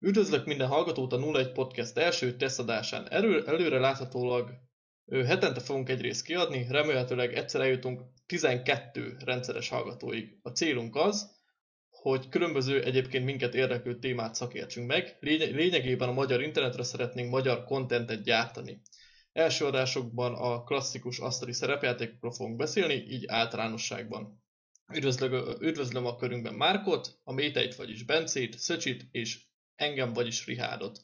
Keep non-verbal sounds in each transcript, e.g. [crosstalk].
Üdvözlök minden hallgatót a 01 Podcast első tesztadásán. Elő, előre láthatólag hetente fogunk egy részt kiadni, remélhetőleg egyszer eljutunk 12 rendszeres hallgatóig. A célunk az, hogy különböző egyébként minket érdeklő témát szakértsünk meg. Lény- lényegében a magyar internetre szeretnénk magyar kontentet gyártani. Első adásokban a klasszikus asztali szerepjátékokról fogunk beszélni, így általánosságban. Üdvözlök, üdvözlöm a körünkben Márkot, a Méteit, vagyis Bencét, Szöcsit és engem, vagyis Rihádot.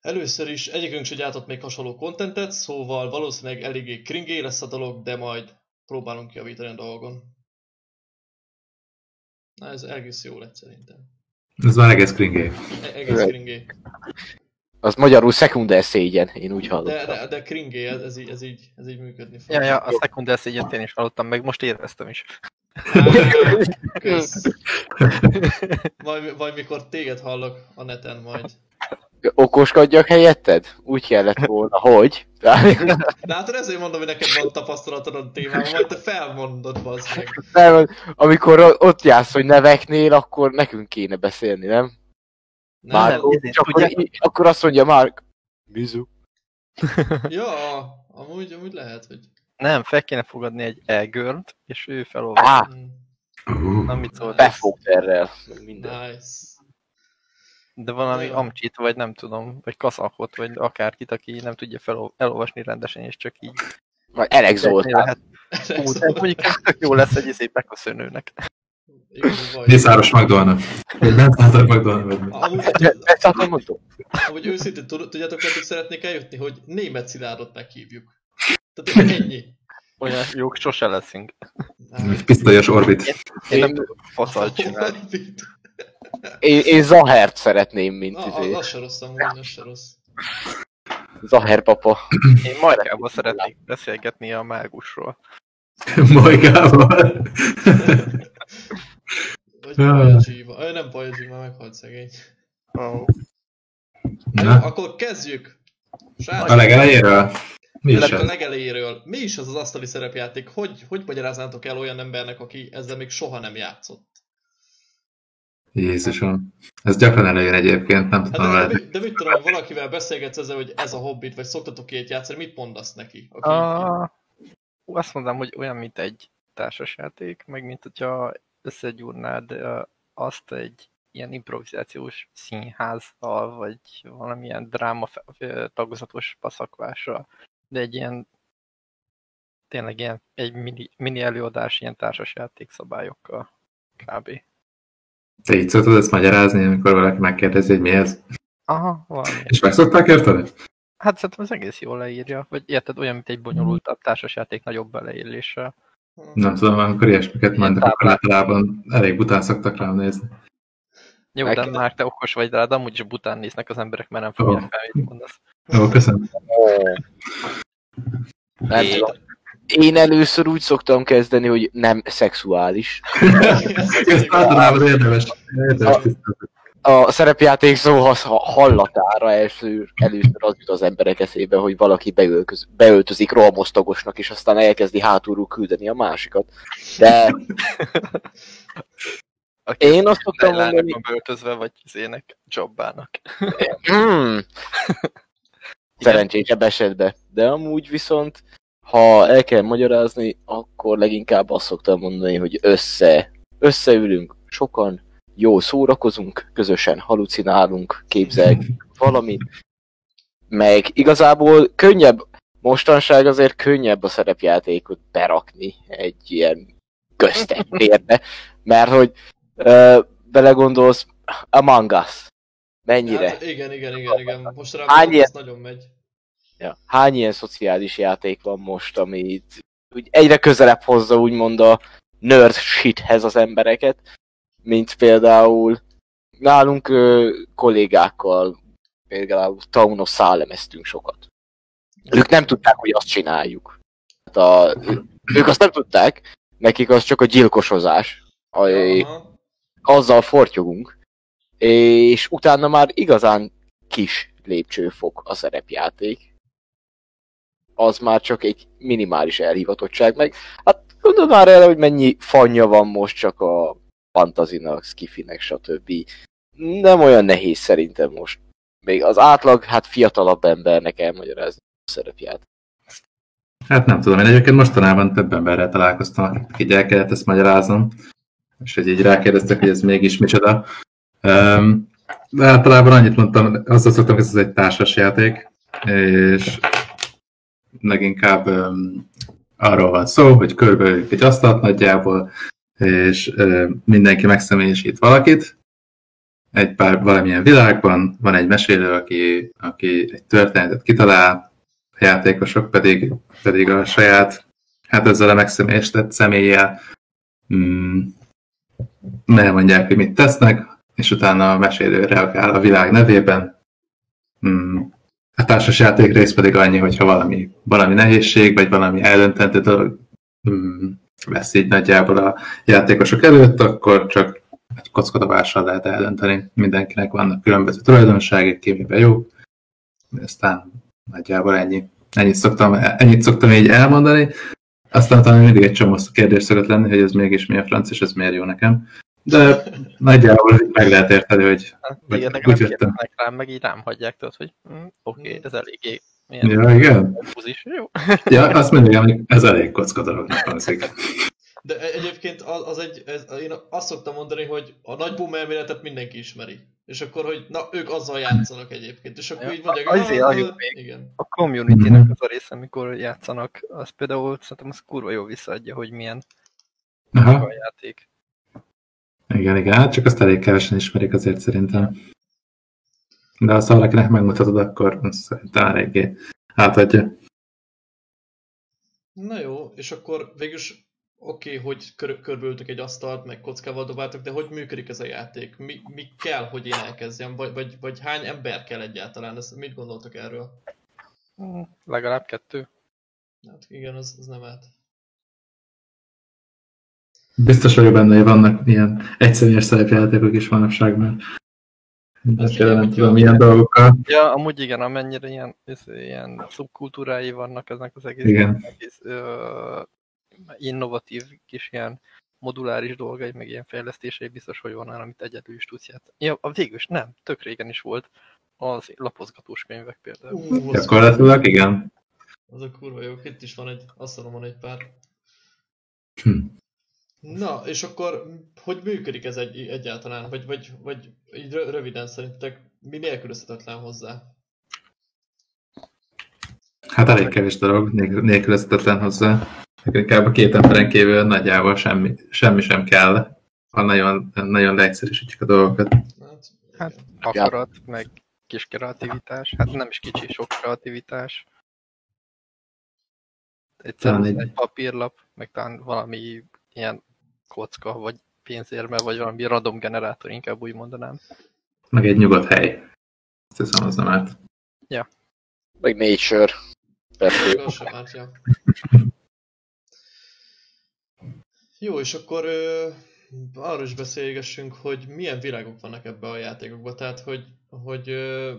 Először is egyikünk se gyártott még hasonló kontentet, szóval valószínűleg eléggé kringé lesz a dolog, de majd próbálunk javítani a dolgon. Na ez egész jó lett szerintem. Ez már egész kringé. E- egész kringé. Az magyarul szekunder szégyen, én úgy De, hallottam. de, de kringé, ez, ez, így, ez, így, ez így működni fog. Ja, ja, a szekunder szégyent én is hallottam, meg most éreztem is. Majd, majd mikor téged hallok a neten majd. Okoskodjak helyetted? Úgy kellett volna, hogy? De hát ezért mondom, hogy neked van tapasztalatod a témában, majd te felmondod, bazd meg. Nem, amikor ott jársz, hogy neveknél, akkor nekünk kéne beszélni, nem? Nem, Már, nem. és akkor, akkor azt mondja Márk, Bizu. Ja, amúgy, amúgy lehet, hogy... Nem, fel kéne fogadni egy e és ő felolvas. Á, Mm, Nem mit szólt. befogt erre, meg minden. Nice. De valami Jó. amcsit, vagy nem tudom, vagy kaszakot, vagy akárkit, aki nem tudja fel, elolvasni rendesen, és csak így... Majd Elek Zoltán. Mondjuk ez tök jó lesz egy izé beköszönőnek. Vagy. Mészáros Magdolna. Vagy nem Szátor Magdolna vagy mi. Amúgy, őszintén tud- tudjátok, meddig szeretnék eljutni, hogy német szilárdot meghívjuk. Tehát ennyi. Olyan jók sose leszünk. Egy pisztolyos orbit. Én nem tudok faszalt csinálni. Én, én Zahert szeretném, mint Na, izé. az se rossz amúgy, az se rossz. Zaher papa. Én Majkával szeretnék beszélgetni a mágusról. Majkával. Vagy Ja. Pajadzsiva. Ö, nem Pajadzsi, már meghalt szegény. Oh. Na, jó, Na, akkor kezdjük. a Srácok, legelejéről? Mi is illetve a ez? legelejéről. Mi is az az asztali szerepjáték? Hogy, hogy magyaráznátok el olyan embernek, aki ezzel még soha nem játszott? Jézusom. Ez gyakran előjön egyébként, nem Hát tudom de, de, mit- de mit tudom, valakivel beszélgetsz ezzel, hogy ez a hobbit, vagy szoktatok ilyet játszani, mit mondasz neki? Aki... Ah, ú, azt mondom, hogy olyan, mint egy társasjáték, meg mint hogyha összegyúrnád azt egy ilyen improvizációs színházzal, vagy valamilyen dráma tagozatos paszakvással, de egy ilyen tényleg ilyen egy mini, mini előadás ilyen társasjáték szabályokkal kb. Te így szoktad ezt magyarázni, amikor valaki megkérdezi, hogy mi ez? Aha, valami. És meg szokták érteni? Hát szerintem az egész jól leírja, vagy érted, olyan, mint egy bonyolultabb társasjáték nagyobb beleilléssel. Nem tudom, amikor ilyesmiket mondok, akkor általában elég bután szoktak rám nézni. Jó, de már te okos vagy rá, de amúgy is bután néznek az emberek, mert nem fogják Ó. fel, mit mondasz. Jó, köszönöm. Nem É. tudom. Én először úgy szoktam kezdeni, hogy nem szexuális. [laughs] Ezt általában érdemes. érdemes tisztázni. A szerepjáték szó hallatára első, először az jut az emberek eszébe, hogy valaki beölköz, beöltözik rohamosztagosnak, és aztán elkezdi hátulról küldeni a másikat. De [laughs] Aki én azt szoktam mondani, beöltözve, vagy zének, jobbának. hmm, szerencsésebb esetben. De amúgy viszont, ha el kell magyarázni, akkor leginkább azt szoktam mondani, hogy össze, összeülünk sokan, jól szórakozunk, közösen halucinálunk, képzeljük [laughs] valamit, meg igazából könnyebb, mostanság azért könnyebb a szerepjátékot berakni egy ilyen köztérbe, [laughs] mert hogy ö, belegondolsz, Among Us, mennyire? Hát, igen, igen, igen, igen. Most rá Hány ilyen- ez nagyon megy. Ja. Hány ilyen szociális játék van most, amit úgy egyre közelebb hozza úgymond a nerd shithez az embereket, mint például nálunk ö, kollégákkal, például Town of Salem-eztünk sokat. Ők nem tudták, hogy azt csináljuk. Hát a, ők azt nem tudták, nekik az csak a gyilkosozás. A, azzal fortyogunk, és utána már igazán kis lépcsőfok a szerepjáték. Az már csak egy minimális elhivatottság, meg hát gondold már el, hogy mennyi fanya van most csak a fantazinak, skifinek, stb. nem olyan nehéz szerintem most. Még az átlag, hát fiatalabb embernek elmagyarázni a szerepját. Hát nem tudom, én egyébként mostanában több emberrel találkoztam, akik így el kellett ezt magyaráznom, és hogy így rákérdeztek, hogy ez mégis micsoda. Um, de általában annyit mondtam, azzal szoktam, hogy ez egy társas játék, és leginkább um, arról van szó, hogy körbeüljük egy asztalt nagyjából, és um, mindenki megszemélyesít valakit, egy pár valamilyen világban, van egy mesélő, aki, aki egy történetet kitalál, a játékosok pedig, pedig a saját, hát ezzel a megszemélyesített személlyel mm, elmondják, hogy mit tesznek, és utána a mesélő reagál a világ nevében. Mm, a társas játék rész pedig annyi, hogyha valami, valami nehézség, vagy valami eldöntendő dolog mm, lesz így nagyjából a játékosok előtt, akkor csak egy kockadobással lehet eldönteni. Mindenkinek vannak különböző tulajdonságok, kémiben jó. Aztán nagyjából ennyi. Ennyit szoktam, ennyit szoktam így elmondani. Aztán talán mindig egy csomó kérdés szokott lenni, hogy ez mégis mi a franc, és ez miért jó nekem. De nagyjából meg lehet érteni, hogy Hát, igen, úgy nekem jöttem. kérdeznek rám, meg így rám hagyják, tudod, hogy hm, oké, okay, ez eléggé milyen Ja, igen. buzis, jó. Ja, azt emlékszem, ez elég kocka dolognak hangzik. De e- egyébként az, az egy, ez, én azt szoktam mondani, hogy a nagy boom elméletet mindenki ismeri. És akkor, hogy na, ők azzal játszanak egyébként. És akkor Ja, így mondják, azért "Ah, halljuk még." Igen. A community-nek az a része, amikor játszanak, az például szerintem az kurva jó visszaadja, hogy milyen Aha, a játék. Igen, igen, hát csak azt elég kevesen ismerik azért szerintem. De ha valakinek megmutatod, akkor azt szerintem eléggé átadja. Na jó, és akkor végülis oké, okay, hogy kör, körbeültök egy asztalt, meg kockával dobáltok, de hogy működik ez a játék? Mi, mi kell, hogy én elkezdjem? Vagy, vagy, vagy hány ember kell egyáltalán? Ezt, mit gondoltok erről? Legalább kettő. Hát igen, az, az nem állt. Biztos vagyok benne, hogy vannak ilyen egyszemélyes szerepjátékok is. De Hát például nem tudom, milyen dolgokkal. Ja, amúgy igen, amennyire ilyen, ilyen szubkultúrái vannak eznek az egész, Igen. egész ö, innovatív kis ilyen moduláris dolgai, meg ilyen fejlesztései biztos, hogy van amit egyedül is tudsz játszani. Ja, a végül is nem, tök régen is volt az lapozgatós könyvek például. Az, Gyakorlatilag igen. az a kurva jó, itt is van egy, azt mondom, van egy pár. Hm. Na, és akkor hogy működik ez egy, egyáltalán? Vagy, vagy, vagy így rö- röviden szerintetek mi nélkülözhetetlen hozzá? Hát elég kevés dolog, nél- nélkülözhetetlen hozzá. Inkább a két emberen kívül nagyjából semmi, semmi sem kell, ha nagyon, nagyon leegyszerűsítjük a dolgokat. Hát, Hát akarat, meg kis kreativitás, hát nem is kicsi, sok kreativitás. Egy Talán ceruza, egy- egy papírlap, meg talán valami ilyen kocka, vagy pénzérme, vagy valami random generátor, inkább úgy mondanám. Meg egy nyugodt hely. Azt hiszem, az nem árt. Meg nature. Persze. Az sem árt, ja. Jó, és akkor ö, arról is beszélgessünk, hogy milyen világok vannak ebbe a játékokban, tehát hogy, hogy ö,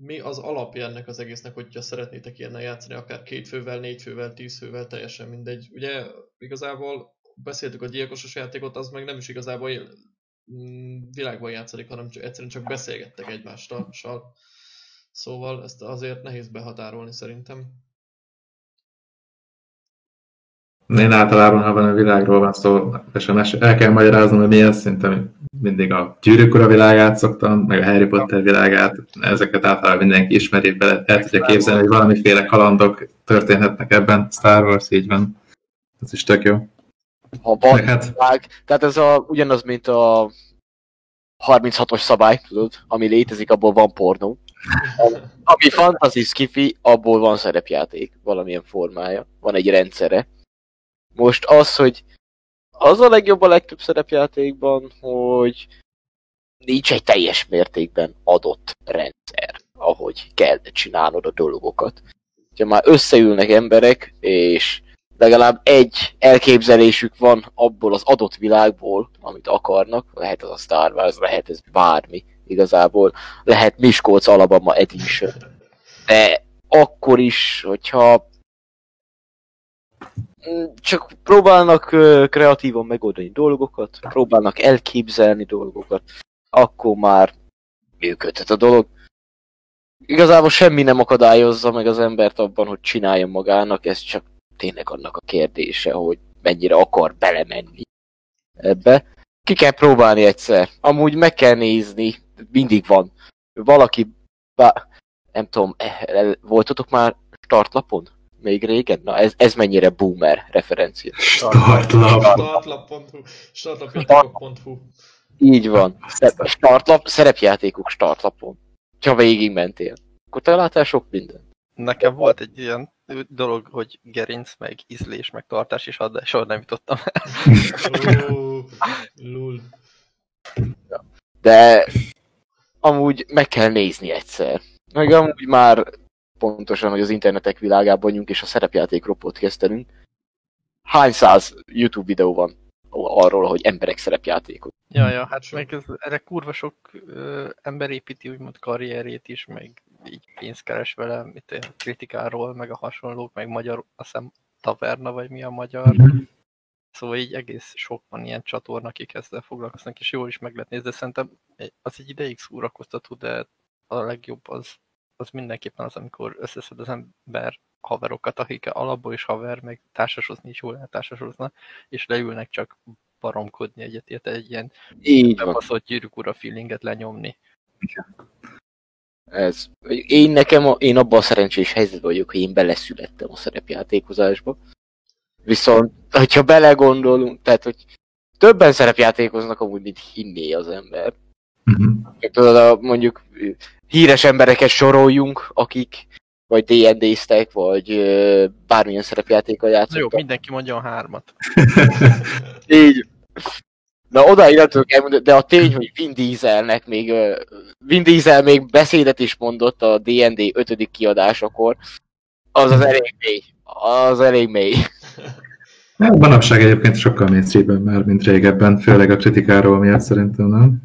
mi az alapja ennek az egésznek, hogyha szeretnétek ilyennel játszani, akár két fővel, négy fővel, tíz fővel, teljesen mindegy. Ugye igazából beszéltük a gyilkosos játékot, az meg nem is igazából él- mm, világban játszik, hanem csak, egyszerűen csak beszélgettek egymással. Szóval ezt azért nehéz behatárolni szerintem. Én általában, ha van a világról van szó, és el kell magyaráznom, hogy mi ez, szerintem mindig a Gyűrűk Ura világát szoktam, meg a Harry Potter világát, ezeket általában mindenki ismeri, bele el tudja képzelni, hogy valamiféle kalandok történhetnek ebben, Star Wars, így van. Ez is tök jó. Ha van hát- világ, tehát ez a, ugyanaz, mint a 36-os szabály, tudod, ami létezik, abból van pornó. [laughs] Ami fantasy skifi, abból van szerepjáték, valamilyen formája, van egy rendszere. Most az, hogy az a legjobb a legtöbb szerepjátékban, hogy nincs egy teljes mértékben adott rendszer, ahogy kell csinálnod a dolgokat. Ha már összeülnek emberek, és legalább egy elképzelésük van abból az adott világból, amit akarnak, lehet az a Star Wars, lehet ez bármi. Igazából, lehet Miskolc Alabama Edition, de akkor is, hogyha mm, csak próbálnak kreatívan megoldani dolgokat, próbálnak elképzelni dolgokat, akkor már működhet a dolog. Igazából semmi nem akadályozza meg az embert abban, hogy csináljon magának, ez csak tényleg annak a kérdése, hogy mennyire akar belemenni ebbe. Ki kell próbálni egyszer. Amúgy meg kell nézni, mindig van. Valaki, bá, nem tudom, eh, voltatok már startlapon? Még régen? Na ez, ez mennyire boomer referencia. Startlap. Startlap.hu, startlapjátékok.hu. Így van. Startlap, szerepjátékok startlapon. Ha végig mentél. Akkor találtál sok mindent. Nekem volt egy ilyen dolog, hogy gerinc, meg ízlés, meg tartás is ad, de soha nem jutottam el. Ó, lul. De amúgy meg kell nézni egyszer. Meg amúgy már pontosan, hogy az internetek világában vagyunk, és a szerepjátékról podcastelünk. Hány száz YouTube videó van arról, hogy emberek szerepjátékok. Ja, ja, hát meg ez, erre kurva sok ö, ember építi úgymond karrierét is, meg így pénzt keres vele, mint a kritikáról, meg a hasonlók, meg magyar, azt hiszem taverna, vagy mi a magyar. Szóval így egész sok van ilyen csatorna, akik ezzel foglalkoznak, és jól is meg lehet nézni, de szerintem az egy ideig szórakoztató, de a legjobb az, az mindenképpen az, amikor összeszed az ember haverokat, akik alapból is haver, meg társasozni is jól lehet társasozna, és leülnek csak baromkodni egyet, egy ilyen Így bebaszott gyűrűk ura feelinget lenyomni. Ez. Én nekem, a, én abban a szerencsés helyzetben vagyok, hogy én beleszülettem a szerepjátékozásba. Viszont, hogyha belegondolunk, tehát, hogy többen szerepjátékoznak amúgy, mint hinné az ember. Meg Tudod, a, mondjuk híres embereket soroljunk, akik vagy D&D-ztek, vagy ö, bármilyen szerepjátékkal Na jó, játszottak. mindenki mondjon hármat. Így. Na odáig nem tudok elmondani, de a tény, hogy Vin Dieselnek még, Vin Diesel még beszédet is mondott a D&D 5. kiadásakor, az az elég mély. Az elég mély. Hát, Manapság egyébként sokkal mainstreamben már, mint régebben, főleg a kritikáról miatt szerintem, nem?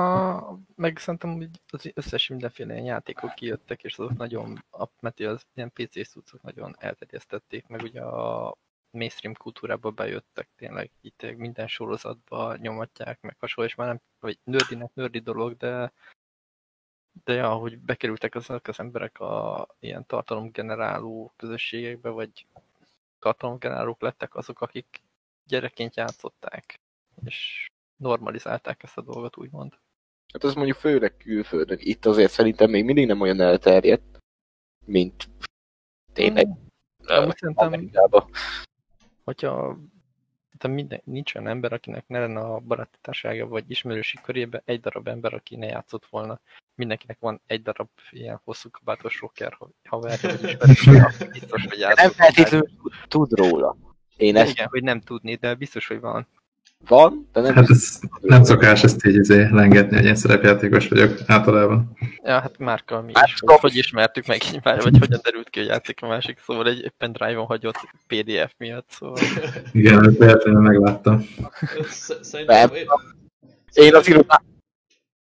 A, meg szerintem hogy az összes mindenféle ilyen játékok kijöttek, és azok nagyon, a Meti az ilyen PC cuccok nagyon elterjesztették, meg ugye a mainstream kultúrába bejöttek tényleg, így tényleg minden sorozatba nyomatják, meg hasonló, és már nem, vagy nördinek nördi dolog, de de ja, hogy bekerültek azok az emberek a ilyen tartalomgeneráló közösségekbe, vagy tartalomgenerálók lettek azok, akik gyerekként játszották, és normalizálták ezt a dolgot, úgymond. Hát az mondjuk főleg külföldön. Itt azért szerintem még mindig nem olyan elterjedt, mint tényleg szerintem, Amerikában. Hogyha de minden, nincs olyan ember, akinek ne lenne a baráti társasága vagy ismerősi körében egy darab ember, aki ne játszott volna. Mindenkinek van egy darab ilyen hosszú kabátos rocker ha- haverja, vagy ismerőse, aki biztos, hogy játszott. Nem feltétlenül tud róla. Én ezt Igen, hogy nem tudni, de biztos, hogy van. Van, de nem Hát ez nem szokás ezt így izé lengetni, hogy én szerepjátékos vagyok általában. Ja, hát Márkkal mi is. stop. Hogy ismertük meg így már, vagy hogyan derült ki, hogy játszik a másik, szóval egy pendrive-on hagyott PDF miatt, szóval. Igen, ezt véletlenül megláttam. Sz- Szerintem... Én az irodán,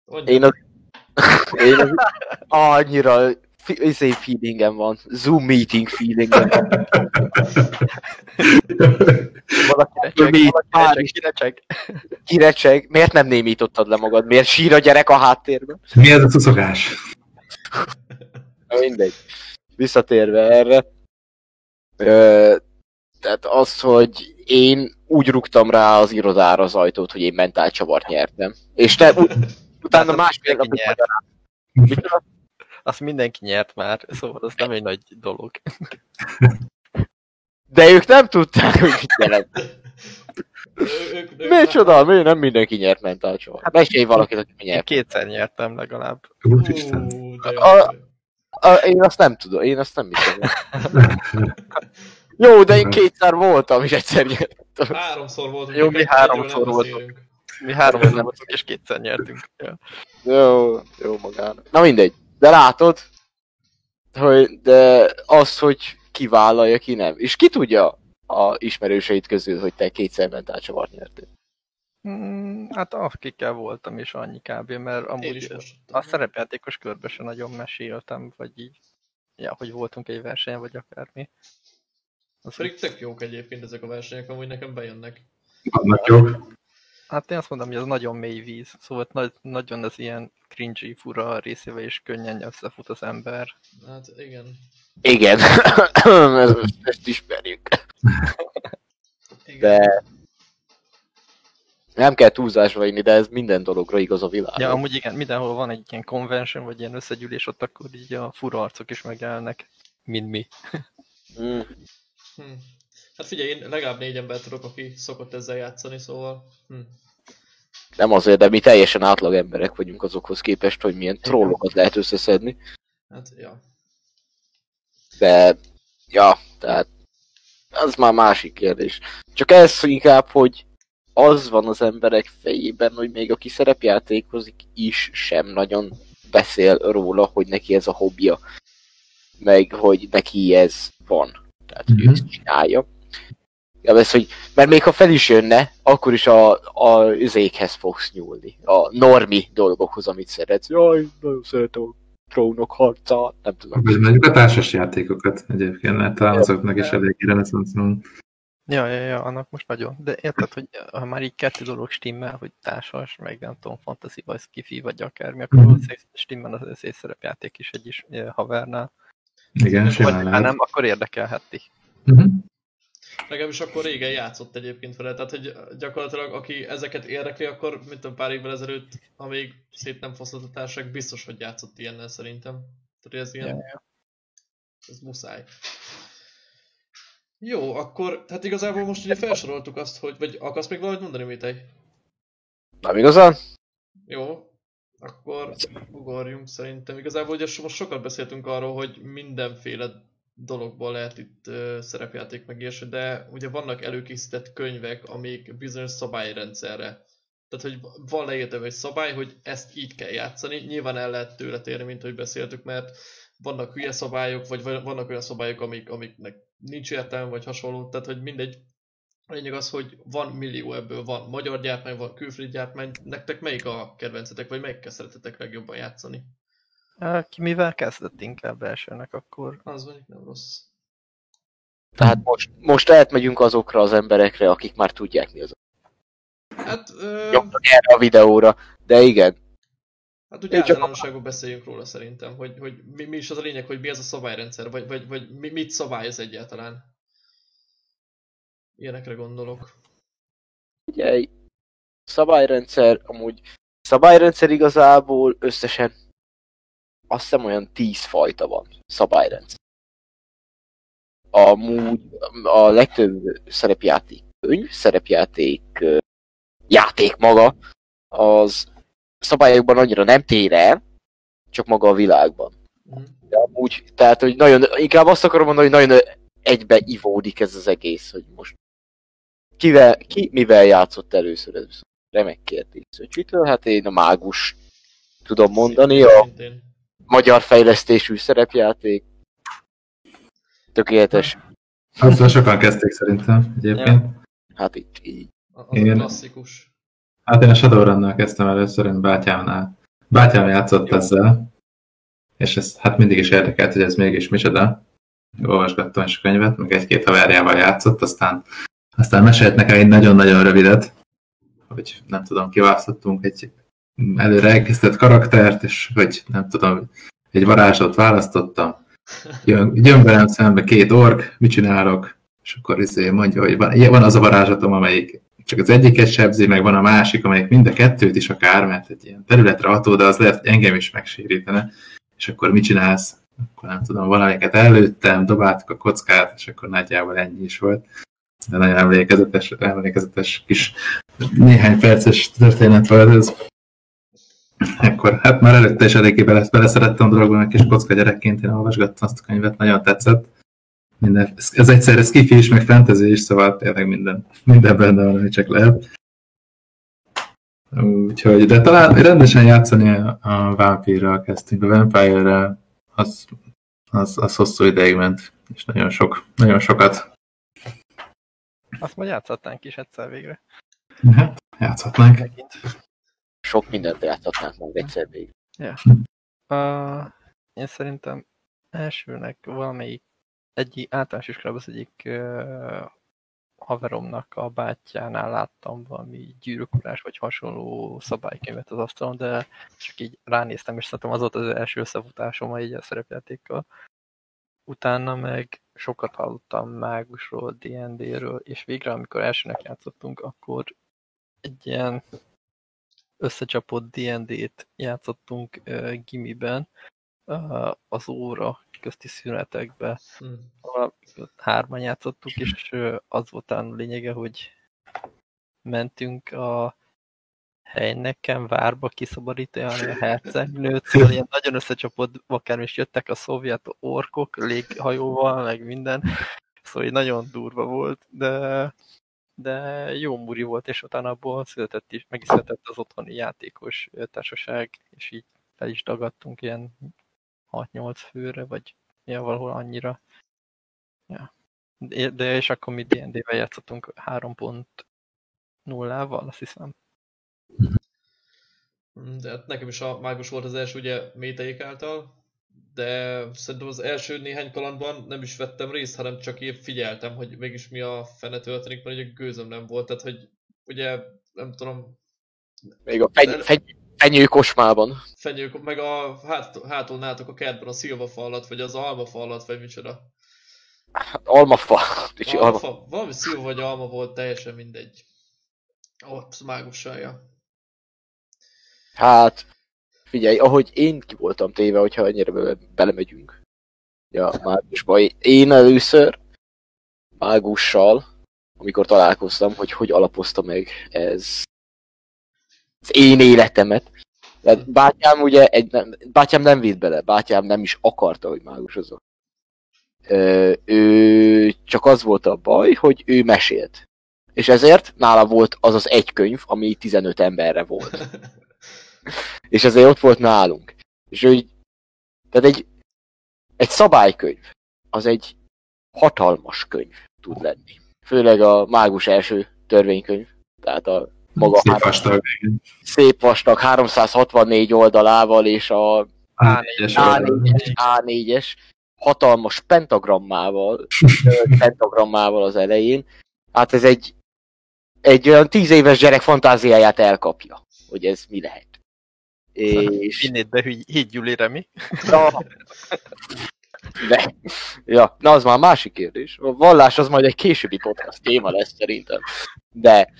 Mondja. én az, én az, annyira izé feelingem van, Zoom meeting feelingem van. Valaki Kirecseg, mi? valaki kirecseg, kirecseg. miért nem némítottad le magad? Miért sír a gyerek a háttérben? Mi ez a szuszogás? Na, Mindegy. Visszatérve erre. Ö, tehát az, hogy én úgy rúgtam rá az irodára az ajtót, hogy én mentálcsavart nyertem. És te ut- [laughs] utána Hát, másfél napig magyaráztam. Azt mindenki nyert már, szóval az nem egy nagy dolog. [laughs] De ők nem tudták, hogy mit jelent. Micsoda? Mi? Nem mindenki nyert mentálcsavart. Hát mesélj valakit, aki nyert. kétszer nyertem legalább. Úristen. A- A, én azt nem tudom, én azt nem hiszem. [laughs] Jó, de én kétszer voltam, és egyszer nyertem. Háromszor volt. Jó, mi háromszor voltunk. Mi három nem voltunk, és kétszer nyertünk. Ja. [laughs] Jó, jó magának. Na mindegy. De látod, hogy de az, hogy ki vállalja, ki nem. És ki tudja a ismerőseid közül, hogy te kétszer mentálcsavart nyertél. Mm, hát akikkel voltam is annyi kb, mert Én is amúgy most. a szerepjátékos körbe sem nagyon meséltem, vagy így, ja, hogy voltunk egy versenyen, vagy akármi. Az Pedig tök jók egyébként ezek a versenyek, amúgy nekem bejönnek. Vannak jók. Hát én azt mondom, hogy ez nagyon mély víz, szóval nagy, nagyon az ilyen cringy, fura részével is könnyen összefut az ember. Hát igen. Igen, [coughs] ezt, ezt ismerjük. igen. De nem kell túlzásba inni, de ez minden dologra igaz a világ. Ja, amúgy igen, mindenhol van egy ilyen convention, vagy ilyen összegyűlés, ott akkor így a fura arcok is megjelennek, mint mi. Mm. Hm. Hát figyelj, én legalább négy embert tudok, aki szokott ezzel játszani, szóval... Hm. Nem azért, de mi teljesen átlag emberek vagyunk azokhoz képest, hogy milyen trollokat lehet összeszedni. Hát, ja. De, ja, tehát az már másik kérdés. Csak ez inkább, hogy az van az emberek fejében, hogy még aki szerepjátékozik is sem nagyon beszél róla, hogy neki ez a hobbija. Meg, hogy neki ez van. Tehát, hogy ő ezt csinálja. Ja, ez, hogy, mert még ha fel is jönne, akkor is a, a üzékhez fogsz nyúlni. A normi dolgokhoz, amit szeretsz. Jaj, nagyon szeretem a trónok harcát, nem tudom. Vagy mondjuk a társas játékokat egyébként, mert talán azoknak is elég reneszánsz van. Ja, ja, ja, annak most nagyon. De érted, hogy ha már így kettő dolog stimmel, hogy társas, meg nem tudom, fantasy, vagy skifi, vagy akármi, akkor valószínűleg stimmel az szétszerepjáték is egy is eh, havernál. Igen, simán ha nem, akkor érdekelheti. Mhm. Legalábbis akkor régen játszott egyébként vele, tehát hogy gyakorlatilag aki ezeket érdekli, akkor mint tudom, pár évvel ezelőtt, amíg szét nem foszlott a társaság, biztos, hogy játszott ilyennel szerintem. Tehát ez ilyen, ja. ez muszáj. Jó, akkor, hát igazából most ugye felsoroltuk azt, hogy, vagy akarsz még valamit mondani, Mitej? Nem igazán? Jó, akkor ugorjunk szerintem. Igazából ugye most sokat beszéltünk arról, hogy mindenféle dologból lehet itt szerepjáték meg ilyesmi, de ugye vannak előkészített könyvek, amik bizonyos szabályrendszerre. Tehát, hogy van leírva egy szabály, hogy ezt így kell játszani. Nyilván el lehet tőle térni, mint hogy beszéltük, mert vannak hülye szabályok, vagy vannak olyan szabályok, amik, amiknek nincs értelme, vagy hasonló. Tehát, hogy mindegy. A lényeg az, hogy van millió ebből, van magyar gyártmány, van külföldi gyártmány. Nektek melyik a kedvencetek, vagy melyikkel szeretetek legjobban játszani? Ah, Ki mivel kezdett inkább elsőnek, akkor Az mondjuk nem rossz. Tehát most, most átmegyünk azokra az emberekre, akik már tudják mi az. Hát, ö, Nyomtak erre a videóra, de igen. hát ugye általánosságban beszéljünk róla szerintem, hogy, hogy mi, mi, is az a lényeg, hogy mi ez a szabályrendszer, vagy, vagy, vagy mi, mit szabályoz egyáltalán. Ilyenekre gondolok. Ugye, szabályrendszer, amúgy szabályrendszer igazából összesen azt hiszem olyan 10 fajta van szabályrendszer. Amúgy a legtöbb szerepjáték könyv, szerepjáték játék maga, az szabályokban annyira nem tér el, csak maga a világban. Mhm. De amúgy, tehát, hogy nagyon, inkább azt akarom mondani, hogy nagyon egybe ivódik ez az egész, hogy most kivel, ki mivel játszott először, ez remek kérdés. Hogy hát én a mágus tudom mondani, a. magyar fejlesztésű szerepjáték. Tökéletes. Azzal sokan kezdték szerintem egyébként. Hát itt így. A Igen. klasszikus. Hát én a Shadowrun-nal kezdtem először, én bátyámnál. Bátyám játszott Jó. ezzel, és ez hát mindig is érdekelt, hogy ez mégis micsoda. Olvasgattam is a könyvet, meg egy-két haverjával játszott, aztán, aztán mesélt nekem egy nagyon-nagyon rövidet, hogy nem tudom, kiválasztottunk egy előre elkészített karaktert, és hogy nem tudom, egy varázslót választottam. Jön, jön velem szembe két ork, mit csinálok? És akkor izé mondja, hogy van, van az a varázslatom, amelyik csak az egyiket sebzi, meg van a másik, amelyik mind a kettőt is akár, mert egy ilyen területre ható, de az lehet, hogy engem is megsérítene. És akkor mit csinálsz? Akkor nem tudom, valamiket előttem, dobáltuk a kockát, és akkor nagyjából ennyi is volt. De nagyon emlékezetes, emlékezetes kis néhány perces történet volt ez. Akkor, hát már előtte is eléggé bele, beleszerettem a dologba, meg kis kocka gyerekként én olvasgattam azt a könyvet, nagyon tetszett. Minden, ez, ez egyszerre skifi is, meg fantasy is, szóval tényleg minden, minden benne van, ami csak lehet. Úgyhogy, de talán rendesen játszani a, Vampire-ral kezdtünk, a Vampire-rel, az, az, az hosszú ideig ment, és nagyon sok, nagyon sokat. azt majd játszhatnánk is egyszer végre. Hát, játszhatnánk. Megint. Sok mindent játszhatnánk meg egyszer végig. Uh, én szerintem elsőnek valamelyik egy általános iskolában az egyik uh, haveromnak a bátyjánál láttam valami gyűrűkurás vagy hasonló szabálykönyvet az asztalon, de csak így ránéztem, és szerintem az volt az első összefutásom így a szerepjátékkal. Utána meg sokat hallottam mágusról, D&D-ről, és végre, amikor elsőnek játszottunk, akkor egy ilyen összecsapott D&D-t játszottunk uh, gimiben, uh, az óra közti szünetekbe. Hmm. Hárman játszottuk, és uh, az volt a lényege, hogy mentünk a helyneken várba kiszabadítani a hercegnőt, szóval ilyen nagyon összecsapott akár is jöttek a szovjet orkok léghajóval, meg minden, szóval nagyon durva volt, de de jó muri volt, és utána abból született is, meg is született az otthoni játékos társaság, és így fel is dagadtunk ilyen 6-8 főre, vagy ja, valahol annyira. Ja. De, és akkor mi D&D-vel játszottunk 3.0-val, azt hiszem. De hát nekem is a mágus volt az első, ugye méteik által, de szerintem az első néhány kalandban nem is vettem részt, hanem csak én figyeltem, hogy mégis mi a fene történik, mert ugye gőzöm nem volt, tehát hogy ugye nem tudom... Még a feny, feny, fenyő kosmában. Fenyők, meg a hát, hátul nátok a kertben a szilvafa alatt, vagy az almafa alatt, vagy micsoda. Almafa. [laughs] Almafa. almafa. Valami szilva vagy alma volt, teljesen mindegy. Ott mágussal, Hát, Figyelj, ahogy én ki voltam téve, hogyha ennyire be belemegyünk. Ja, mágusba. Én először mágussal, amikor találkoztam, hogy hogy alapozta meg ez az én életemet. Mert bátyám ugye, egy, nem, bátyám nem vitt bele, bátyám nem is akarta, hogy mágusozok. Ö, ő csak az volt a baj, hogy ő mesélt. És ezért nála volt az az egy könyv, ami 15 emberre volt. [laughs] és ezért ott volt nálunk. És ő tehát egy, egy szabálykönyv, az egy hatalmas könyv tud lenni. Főleg a mágus első törvénykönyv, tehát a maga szép, három, vastag, szép vastag 364 oldalával, és a A4-es, A4-es, A4-es hatalmas pentagrammával, [laughs] pentagrammával az elején. Hát ez egy, egy olyan tíz éves gyerek fantáziáját elkapja, hogy ez mi lehet. És... Be hígy Gyulire, mi? Na, de, ja, na az már másik kérdés. A vallás az majd egy későbbi podcast téma lesz szerintem. De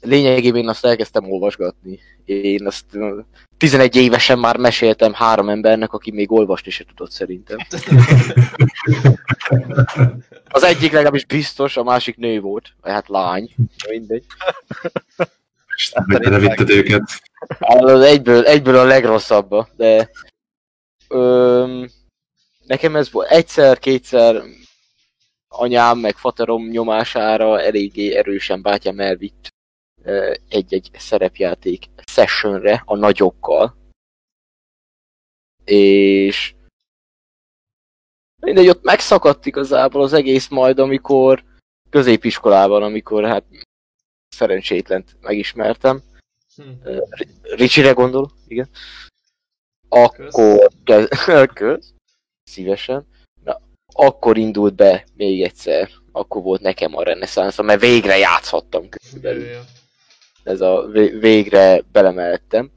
lényegében én azt elkezdtem olvasgatni. Én azt 11 évesen már meséltem három embernek, aki még olvasni se tudott szerintem. Az egyik legalábbis biztos, a másik nő volt. Hát lány. Mindegy. Isten, hogy belevitted őket. Az egyből, egyből a legrosszabb, de öm, nekem ez volt egyszer, kétszer anyám meg faterom nyomására eléggé erősen bátyám elvitt egy-egy szerepjáték sessionre a nagyokkal. És mindegy, ott megszakadt igazából az egész majd, amikor középiskolában, amikor hát szerencsétlent megismertem. Hm. Ricsire gondol, igen. Akkor... [laughs] Köz. Szívesen. Na, akkor indult be még egyszer. Akkor volt nekem a reneszánsz, mert végre játszhattam körülbelül. Ez a végre belemellettem.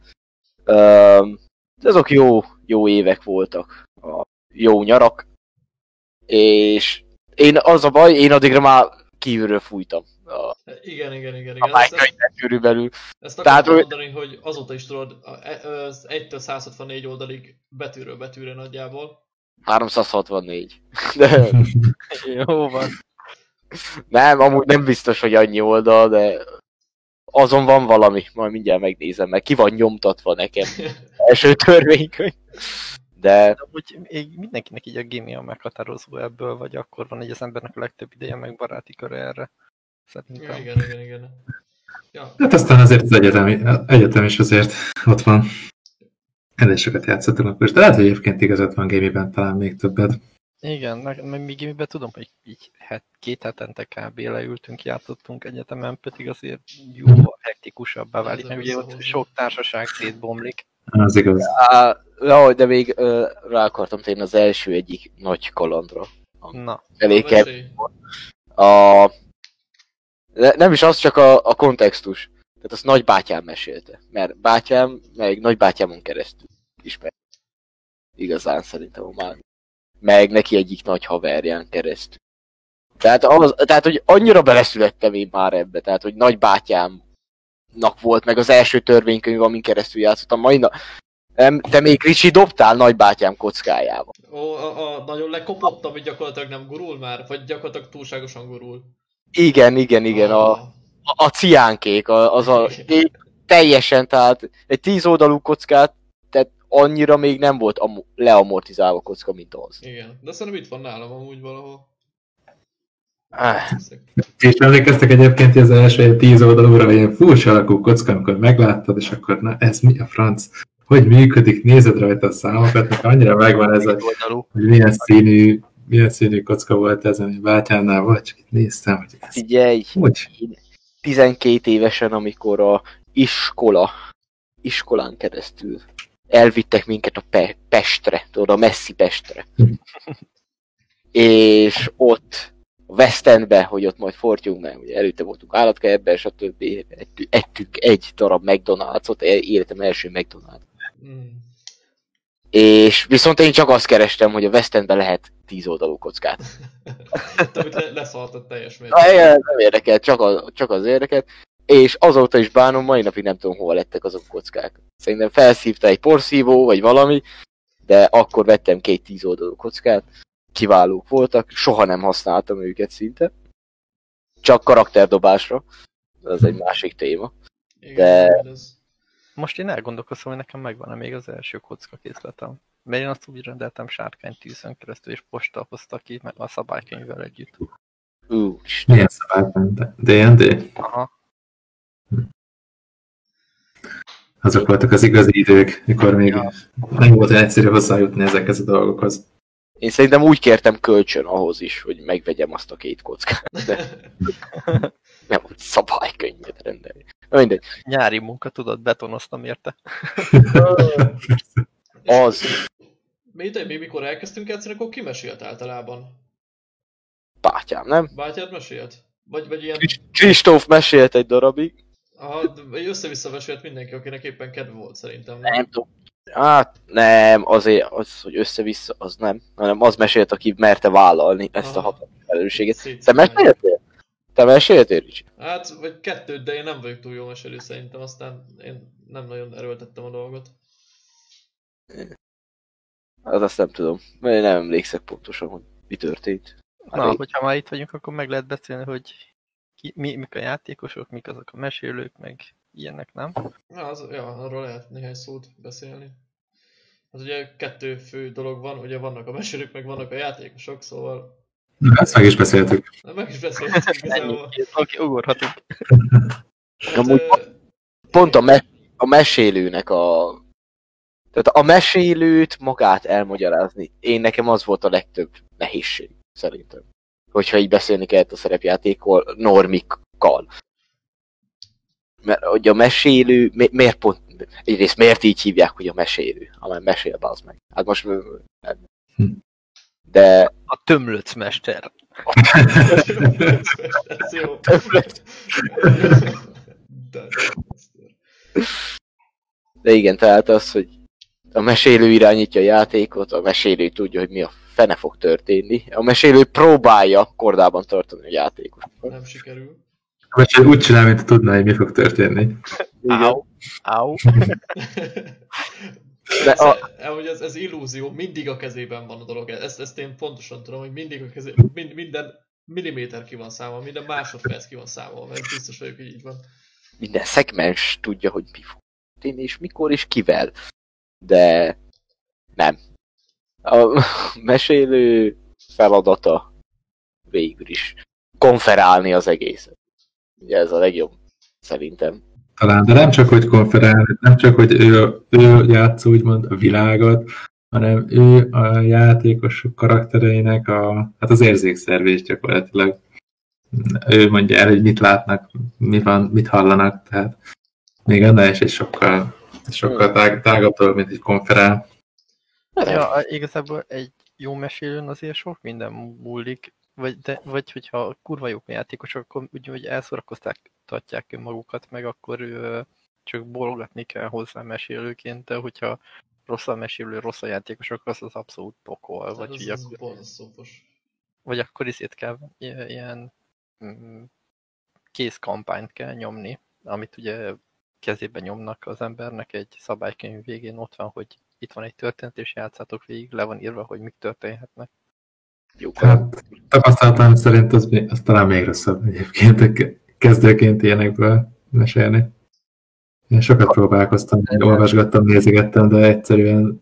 Um, azok jó, jó évek voltak. A jó nyarak. És én az a baj, én addigra már kívülről fújtam a, igen, igen, igen. igen. A ezt, körülbelül. Ezt akartam Tehát, mondani, hogy azóta is tudod, e- az 1-től 164 oldalig betűről betűre nagyjából. 364. [laughs] De... [laughs] Jó van. Nem, amúgy nem biztos, hogy annyi oldal, de azon van valami, majd mindjárt megnézem, meg ki van nyomtatva nekem. [laughs] Első törvénykönyv. De... de úgy mindenkinek így a gémia meghatározó ebből, vagy akkor van egy az embernek a legtöbb ideje, meg baráti köre erre. Szerintem. Ja, igen, igen, igen. Ja. Hát aztán azért az egyetemi, egyetem is azért ott van. Elég sokat játszottunk is, de lehet, hogy egyébként igazad van gémiben talán még többet. Igen, meg még gémiben tudom, hogy így het, két hetente kb. leültünk, játszottunk egyetemen, pedig azért jó hektikusabbá válik, mert ugye ott sok társaság szétbomlik. Az igaz. Ja, de még uh, rá akartam tenni az első egyik nagy kalandra. Na. Elég A... Ne- Nem is az, csak a, a kontextus. Tehát azt nagybátyám mesélte. Mert bátyám, meg nagybátyámon keresztül ismer. Igazán szerintem már. Meg neki egyik nagy haverján keresztül. Tehát, az, tehát, hogy annyira beleszülettem én már ebbe, tehát, hogy nagybátyámnak volt meg az első törvénykönyv, amin keresztül játszottam. Mai na... nem, te még Ricsi dobtál nagybátyám kockájába. Ó, a, a, nagyon lekopott, ami gyakorlatilag nem gurul már? Vagy gyakorlatilag túlságosan gurul? Igen, igen, igen, a, Ah. a, a ciánkék, a, az a teljesen, tehát egy tíz oldalú kockát, tehát annyira még nem volt amu, leamortizálva kocka, mint az. Igen, de szerintem itt van nálam amúgy valahol. Ah, És emlékeztek egyébként hogy az első tíz oldalúra, ilyen furcsa alakú kocka, amikor megláttad, és akkor na ez mi a franc? Hogy működik? Nézed rajta a számokat, nekem annyira megvan ez, oldalú. hogy milyen színű, milyen színű kocka volt ezen, hogy bátyánál vagy, csak itt néztem, hogy ez figyelj, hogy? én 12 évesen, amikor a iskola, iskolán keresztül elvittek minket a Pe- Pestre, tudod, a messzi Pestre. és ott a West Endbe, hogy ott majd fortyunk, mert ugye előtte voltunk állatkertben, stb. Ettünk, ettünk egy darab McDonald's-ot, e- életem első McDonald's. Mm. És viszont én csak azt kerestem, hogy a West Endbe lehet 10 oldalú kockát. [laughs] Amit le, leszartad teljes mértékben. nem érdekelt, csak, a, csak az érdekelt. És azóta is bánom, mai napig nem tudom hova lettek azok a kockák. Szerintem felszívta egy porszívó, vagy valami, de akkor vettem két tíz oldalú kockát, kiválók voltak, soha nem használtam őket szinte. Csak karakterdobásra, ez egy másik téma. Igen, de- Ez, Most én elgondolkozom, hogy nekem megvan-e még az első kocka készletem. Mert én azt úgy rendeltem sárkány tűzön keresztül, és posta hozta ki, meg a szabálykönyvvel együtt. Ú, Isten. Milyen szabályban? D&D? Aha. Azok voltak az igazi idők, mikor még Ja. nem volt egyszerű hozzájutni ezekhez a dolgokhoz. Én szerintem úgy kértem kölcsön ahhoz is, hogy megvegyem azt a két kockát. De [laughs] nem volt szabálykönyvet rendelni. Na mindegy. Nyári munka, tudod, betonoztam érte. [laughs] Az mi, de mi mikor elkezdtünk játszani, akkor ki mesélt általában? bátyám, nem? Bátyád mesélt? Vagy, vagy ilyen, Kristóf mesélt egy darabig. aha, össze-vissza mesélt mindenki, akinek éppen kedve volt szerintem. Nem tudom. Hát nem, azért az, hogy össze-vissza, az nem. Hanem az mesélt, aki merte vállalni ezt a Aha. hatalmas felelősséget. Te meséltél? Te meséltél, Ricsi? Hát, vagy kettőt, de én nem vagyok túl jó mesélő szerintem, aztán én nem nagyon erőltettem a dolgot. Az azt nem tudom. Mert én nem emlékszek pontosan, hogy mi történt. Hát Na, én- hogyha már itt vagyunk, akkor meg lehet beszélni, hogy ki, mi, mik a játékosok, mik azok a mesélők, meg ilyenek, nem? Ja, az, ja, arról lehet néhány szót beszélni. Hát ugye kettő fő dolog van, ugye vannak a mesélők, meg vannak a játékosok, szóval Ezt meg is beszéltük. meg is [laughs] igazából. Oké, ugorhatunk. Amúgy Hát, ö, pont a, me- a mesélőnek a... Tehát a mesélőt magát elmagyarázni, én nekem az volt a legtöbb nehézség, szerintem. Hogyha így beszélni kellett a szerepjátékról, normikkal. Mert hogy a mesélő, mi- miért pont, egyrészt miért így hívják, hogy a mesélő, amely mesél, az meg. Hát most... nem. De A tömlöc mester. Ez jó. De, De igen, tehát az, hogy a mesélő irányítja a játékot, a mesélő tudja, hogy mi a fene fog történni. A mesélő próbálja kordában tartani a játékot. nem sikerül. Vagy csak úgy csinál, mint tudná, hogy mi fog történni. Au. Au. [laughs] De ez, a- ahogy ez, ez illúzió, mindig a kezében van a dolog. Ezt, ezt én pontosan tudom, hogy mindig a kezében, mind, minden milliméter ki van számolva, minden másodperc ki van számolva, mert biztos vagyok, hogy így van. Minden szegmens tudja, hogy mi fog történni, és mikor, és kivel. De nem. A [laughs] mesélő feladata végül is konferálni az egészet. Ugye ez a legjobb, szerintem. Talán, de nem csak, hogy konferál, nem csak, hogy ő, ő játszó úgymond a világot, hanem ő a játékosok karaktereinek a, hát az érzékszervés gyakorlatilag. Ő mondja el, hogy mit látnak, mi van, mit hallanak, tehát még annál is egy sokkal, sokkal tág, tágabb mint egy konferál. Ja, igazából egy jó mesélőn azért sok minden múlik. Vagy, de, vagy hogyha kurva jók a játékosok, akkor úgy, hogy elszórakoztatják magukat, meg akkor ö, csak bologatni kell hozzá mesélőként, de hogyha rossz a mesélő, rossz a játékosok, az az abszolút pokol. Hát Vagy, az, akkor, vagy akkor izét kell, i- ilyen mm, kész kampányt kell nyomni, amit ugye kezébe nyomnak az embernek egy szabálykönyv végén ott van, hogy itt van egy történet, és játszátok végig, le van írva, hogy mik történhetnek. Jó, Hát tapasztalatom szerint az, az talán még rosszabb egyébként ke- kezdőként ilyenekből mesélni. Én sokat próbálkoztam, én olvasgattam, nézegettem, de egyszerűen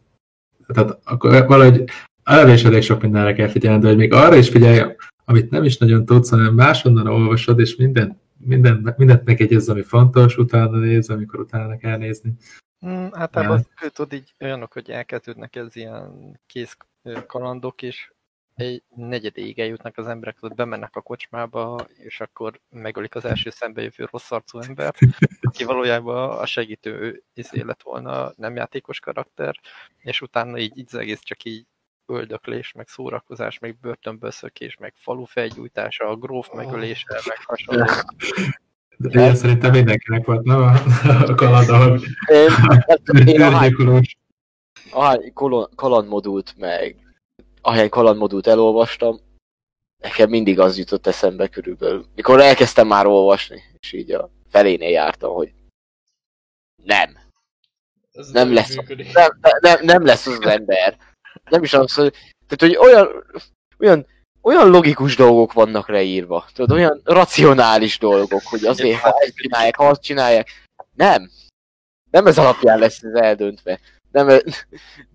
tehát akkor valahogy arra is elég sok mindenre kell figyelni, de hogy még arra is figyelj, amit nem is nagyon tudsz, hanem máshonnan olvasod, és minden, minden, mindent megjegyez, ami fontos, utána néz, amikor utána kell nézni. Mm, általában az, tudod, így olyanok, hogy elkezdődnek ez ilyen kész kalandok, és egy negyedéig eljutnak az emberek, ott bemennek a kocsmába, és akkor megölik az első szembejövő rossz arcú embert, aki valójában a segítő izé lett volna, nem játékos karakter, és utána így, így az egész csak így öldöklés, meg szórakozás, meg börtönböszökés, meg falu felgyújtása, a gróf megölése, meg hasonló. De ilyen szerintem mindenkinek volt, nem a, a kaland, ahol Én, én ahány, Ridíkulus. ahány kolon- kalandmodult meg, ahány kalandmodult elolvastam, nekem mindig az jutott eszembe körülbelül. Mikor elkezdtem már olvasni, és így a felénél jártam, hogy nem, Ez Nem lesz. működik. nem, nem, nem lesz az az ember. Nem is az, hogy, tehát, hogy olyan, olyan, olyan logikus dolgok vannak leírva, tudod, olyan racionális dolgok, hogy azért, ha ezt csinálják, ha azt csinálják. Nem. Nem ez alapján lesz ez eldöntve. Nem,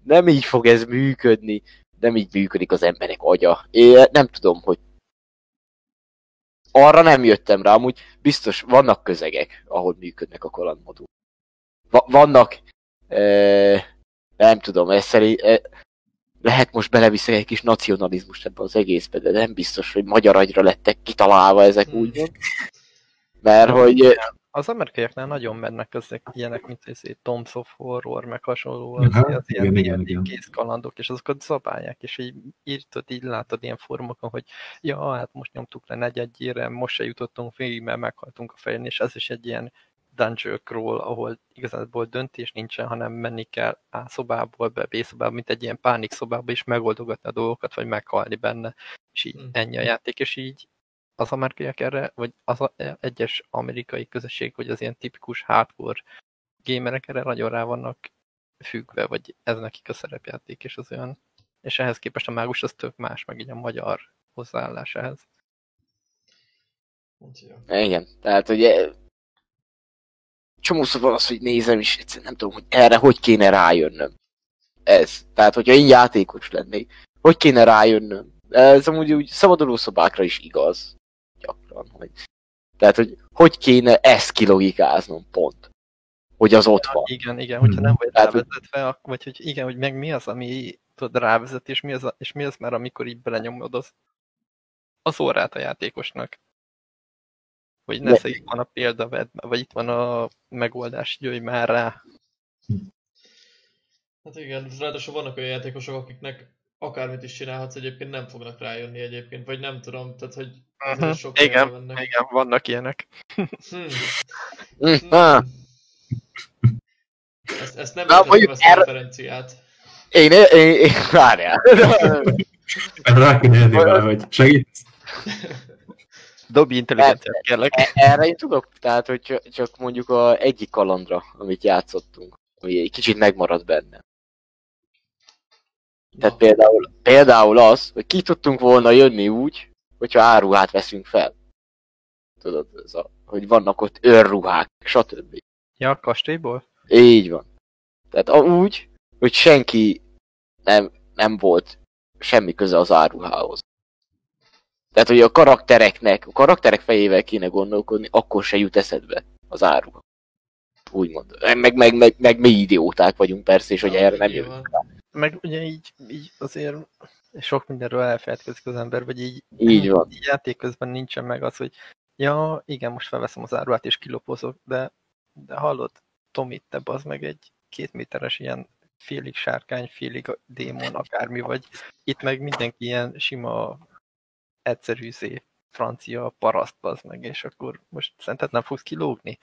nem így fog ez működni. Nem így működik az emberek agya. Én nem tudom, hogy arra nem jöttem rá, amúgy biztos vannak közegek, ahol működnek a kalandmodul. Va- vannak, eh, nem tudom, ez szerint, eh, lehet most beleviszek egy kis nacionalizmust ebbe az egészbe, de nem biztos, hogy magyar agyra lettek kitalálva ezek Hmm. úgy. Mert hogy eh, Az amerikaiaknál nagyon mennek ezek ilyenek, mint egy Toms of Horror, meg hasonló, az, Aha, az ilyen, igen, ilyen, igen, kész kalandok, és azokat zabálják, és így írtad, így látod ilyen formokon, hogy ja, hát most nyomtuk le negyedjére, most se jutottunk végig, mert meghaltunk a fején, és ez is egy ilyen dungeon crawl, ahol igazából döntés nincsen, hanem menni kell A szobából be, B szobába, mint egy ilyen pánik szobába, és megoldogatni a dolgokat, vagy meghalni benne, és így Hmm. ennyi a játék, és így az amerikaiak erre, vagy az a, egyes amerikai közösség, hogy az ilyen tipikus hardcore gamerek erre nagyon rá vannak függve, vagy ez nekik a szerepjáték, és az olyan, és ehhez képest a mágus az tök más, meg így a magyar hozzáállás ehhez. Igen, tehát ugye csomószor van az, hogy nézem, és egyszerűen nem tudom, hogy erre hogy kéne rájönnöm. Ez. Tehát, hogyha én játékos lennék, hogy kéne rájönnöm? Ez amúgy úgy szabaduló szobákra is igaz. Gyakran. Hogy... Tehát, hogy hogy kéne ezt kilogikáznom pont. Hogy az ott van. Igen, igen, hogyha nem vagy Tehát, hogy- rávezetve, vagy hogy igen, hogy meg mi az, ami tudod rávezet, és mi az, és mi az már, amikor így belenyomod az, az órát a játékosnak. Hogy ne itt van a példa, vedd, vagy itt van a megoldás, jöjj már rá. Hát igen, ráadásul vannak olyan játékosok, akiknek akármit is csinálhatsz, egyébként nem fognak rájönni egyébként, vagy nem tudom, tehát hogy Sok igen, vannak. Igen, vannak ilyenek. Hm. Hm, ah, Ezt, ezt nem Na, mondjuk ezt a referenciát. én, én, én, én, várjál. Rá kéne jönni valahogy. Segít? Dobj intelligenciát, kérlek. E- Erre én tudok, tehát, hogy csak- csak mondjuk a egyik kalandra, amit játszottunk, ami egy kicsit megmaradt benne. Tehát például, például az, hogy ki tudtunk volna jönni úgy, hogyha áruhát veszünk fel. Tudod, ez a, hogy vannak ott őrruhák, stb. Ja, a kastélyból? Így van. Tehát úgy, hogy senki nem, nem volt semmi köze az áruhához. Tehát, hogy a karaktereknek, a karakterek fejével kéne gondolkodni, akkor se jut eszedbe az áruha. Úgymond. Meg, meg, meg, meg mi idióták vagyunk persze, és hogy erre nem jövünk. Meg ugye így, így azért sok mindenről elfeledkezik az ember, vagy így, Így van. így játék közben nincsen meg az, hogy ja, igen, most felveszem az áruát és kilopozok, de, de hallod, Tomit, te az meg egy két méteres ilyen félig sárkány, félig a démon, akármi vagy. Itt meg mindenki ilyen sima egyszerű izé, francia paraszt az meg, és akkor most szerinted nem fogsz kilógni?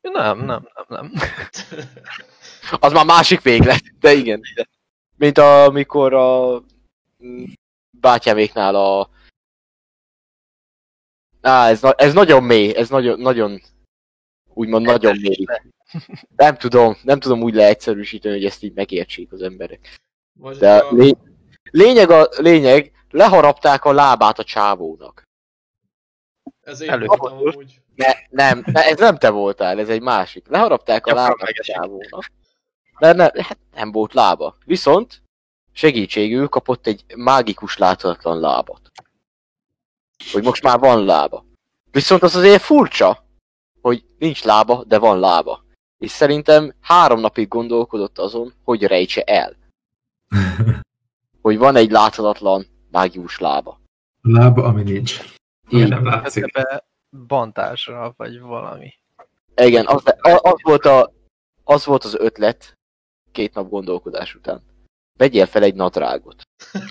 Nem, nem, nem, nem. [laughs] Az már másik véglet, de igen. Mint amikor a bátyáméknál a... Á, ez, na- ez nagyon mély, ez nagyon, nagyon, úgymond nagyon mély. Nem tudom, nem tudom úgy leegyszerűsíteni, hogy ezt így megértsék az emberek. De a... lé... lényeg a lényeg, leharapták a lábát a csávónak. Ez én Elő- voltam amúgy. Ne, nem, ne, ez nem te voltál, ez egy másik. Leharapták a Gyakran lábát a csávónak. De ne, hát nem volt lába. Viszont segítségül kapott egy mágikus láthatatlan lábat. Hogy most már van lába. Viszont az azért furcsa, hogy nincs lába, de van lába. És szerintem három napig gondolkodott azon, hogy rejtse el. [laughs] Hogy van egy láthatatlan mágikus lába. Lába, ami nincs. Ami Igen. nem látszik. Be bantásra, vagy valami. Igen, az, az, volt a, az volt az ötlet két nap gondolkodás után. Vegyél fel egy nadrágot. [laughs]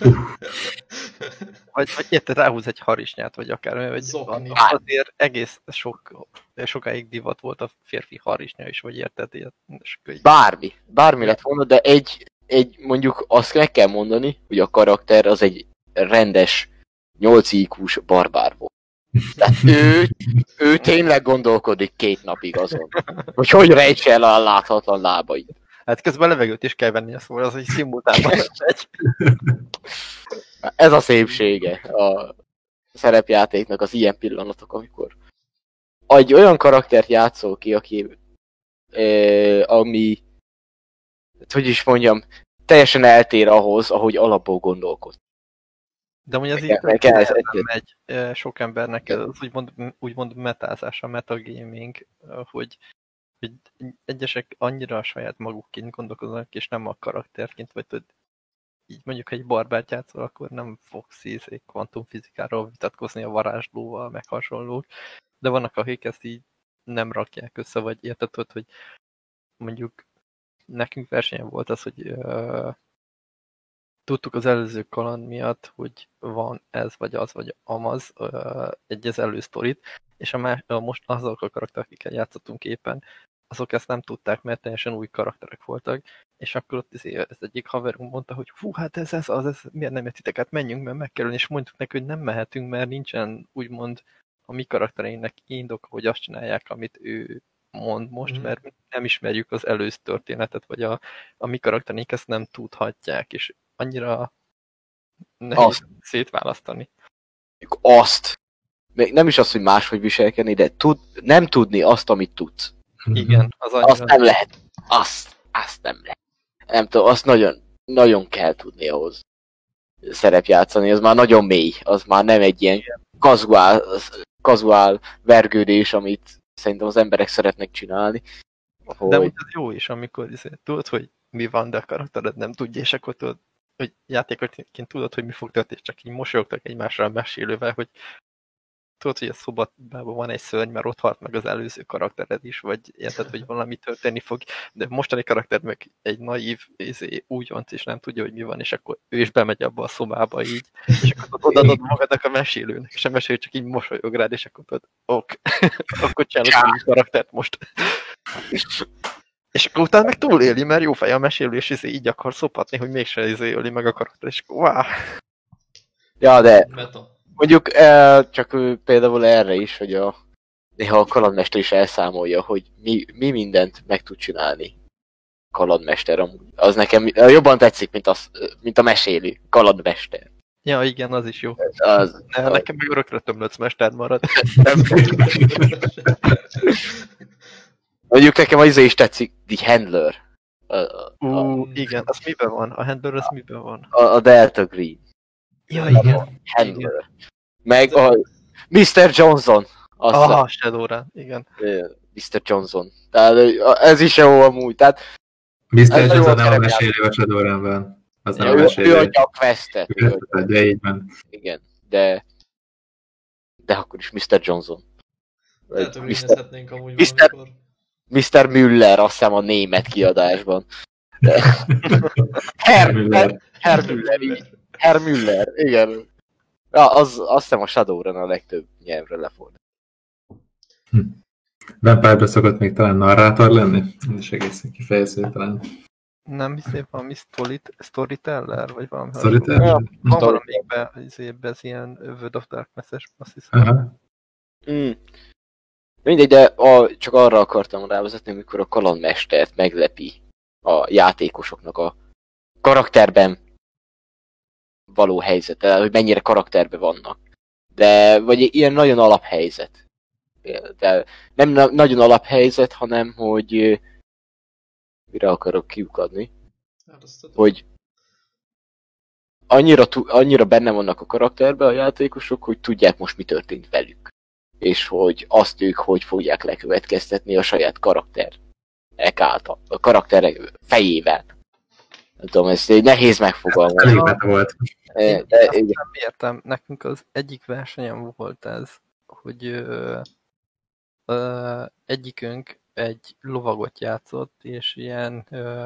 Vagy, vagy érted, ráhúz egy harisnyát, vagy akár vagy Zokni. azért egész sok, sokáig divat volt a férfi harisnya is, vagy érted? Így- Bármi. Bármi lett volna, de egy, egy mondjuk azt meg kell mondani, hogy a karakter az egy rendes 8 IQ-s barbár volt. Tehát ő, ő tényleg gondolkodik két napig azon, hogy hogy rejtse el a láthatatlan lábait. Hát közben levegőt is kell venni, szóval az, hogy szimultánban [laughs] megy. Ez a szépsége a szerepjátéknak az ilyen pillanatok, amikor egy olyan karaktert játszol ki, aki e, ami hát hogy is mondjam, teljesen eltér ahhoz, ahogy alapból gondolkod. De mondjuk az így kell ez egy- megy sok embernek ez az úgymond, úgymond metázás, a metagaming, hogy, hogy egyesek annyira a saját magukként gondolkoznak, és nem a karakterként, vagy tudod, így mondjuk, ha egy barbárt játszol, akkor nem fogsz ízé kvantumfizikáról vitatkozni a varázslóval, meg hasonlók, de vannak, akik ezt így nem rakják össze, vagy érted, tudod, hogy mondjuk nekünk versenyen volt az, hogy uh, tudtuk az előző kaland miatt, hogy van ez, vagy az, vagy amaz, uh, egy az elősztorit, és a, más, most azok a karakterek, akikkel játszottunk éppen, azok ezt nem tudták, mert teljesen új karakterek voltak, és akkor ott izé, ez egyik haverunk mondta, hogy fú, hát ez, ez, az, ez, miért nem titeket, menjünk, mert meg kell és mondtuk neki, hogy nem mehetünk, mert nincsen úgymond a mi karaktereinek indok, hogy azt csinálják, amit ő mond most, Mhm. mert nem ismerjük az előző történetet, vagy a, a mi karaktereink ezt nem tudhatják, és annyira nehéz Azt. szétválasztani. Azt. Még nem is az, hogy máshogy viselkedni, de tud, nem tudni azt, amit tudsz. Igen, az annyira... Azt nem lehet. Azt, azt nem lehet. Nem tudom, azt nagyon, nagyon kell tudni ahhoz szerepjátszani, az már nagyon mély, az már nem egy ilyen kazuál, kazuál vergődés, amit szerintem az emberek szeretnek csinálni. De Hogy, úgy az jó is, amikor izé, tudod, hogy mi van, de a karaktered nem tudja, és akkor tudod, hogy játékosként tudod, hogy mi fog történni, csak így mosolyogtak egymásra a mesélővel, hogy tudod, hogy a szobában van egy szörny, mert ott halt meg az előző karaktered is, vagy érted, hogy valami történni fog, de mostani karakter meg egy naív izé, újonc, és nem tudja, hogy mi van, és akkor ő is bemegy abba a szobába így, és akkor [laughs] odaadod magadnak a mesélőnek, és a mesélő csak így mosolyog rád, és akkor tudod, ok, [laughs] akkor csinálok egy karaktert most. És akkor utána meg túléli, mert jó fej a mesélő, és izé így akar szopatni, hogy mégse izé öli meg a karakter, és akkor wow. ja, de Meta. Mondjuk eh, csak például erre is, hogy a néha a kalandmester is elszámolja, hogy mi, mi mindent meg tud csinálni kalandmester amúgy. Az nekem jobban tetszik, mint, az, mint a mesélő kalandmester. Ja, igen, az is jó. Az, Ne, nekem meg örökre tömlöc mester marad. Mondjuk nekem az izé is tetszik, The Handler. Ú, a, igen, az miben van? A handler az miben van? a, a Delta Green. Ja, igen. Handler. Meg a Mr. Johnson. Azt Aha, Shadowrun, igen. Mr. Johnson. Tehát ez is jó amúgy. Tehát Mr. Johnson nem a mesélő a Shadowrunban. Az nem a ő, ő mesélő. adja a questet. Ő Ő adja, így van. igen, de de akkor is Mr. Johnson. Lehet, hogy Mr. amúgy Mr. valamikor. Mr. Müller, azt hiszem a német kiadásban. De... Herr, [laughs] Herr, Herr Müller, így. Herr Müller, igen. Ja, az, azt hiszem a Shadowrun a legtöbb nyelvre lefordít. Vampire-be szokott még talán narrátor lenni? Is egészen kifejező talán. Nem hiszem valami storyt, storyteller, vagy valami. Storyteller? Ja, Van Story- valamikben, izében, ez ilyen World of Darkness-es, azt hiszem. Aha. Mm. Mindegy, de a, csak arra akartam rávezetni, amikor a kalandmestert meglepi a játékosoknak a karakterben való helyzete, hogy mennyire karakterben vannak. De, vagy ilyen nagyon alaphelyzet. De nem na- nagyon alaphelyzet, hanem hogy mire akarok kiukadni, Hát hogy annyira, annyira benne vannak a karakterben a játékosok, hogy tudják most mi történt velük. És hogy azt ők hogy fogják lekövetkeztetni a saját karakter által, a karakterek fejével. Nem tudom, ez egy nehéz megfogalmazni. Elég meta volt. Eh, De, Azt igen. nem értem, nekünk az egyik versenyem volt ez, hogy ö, ö, egyikünk egy lovagot játszott, és ilyen ö,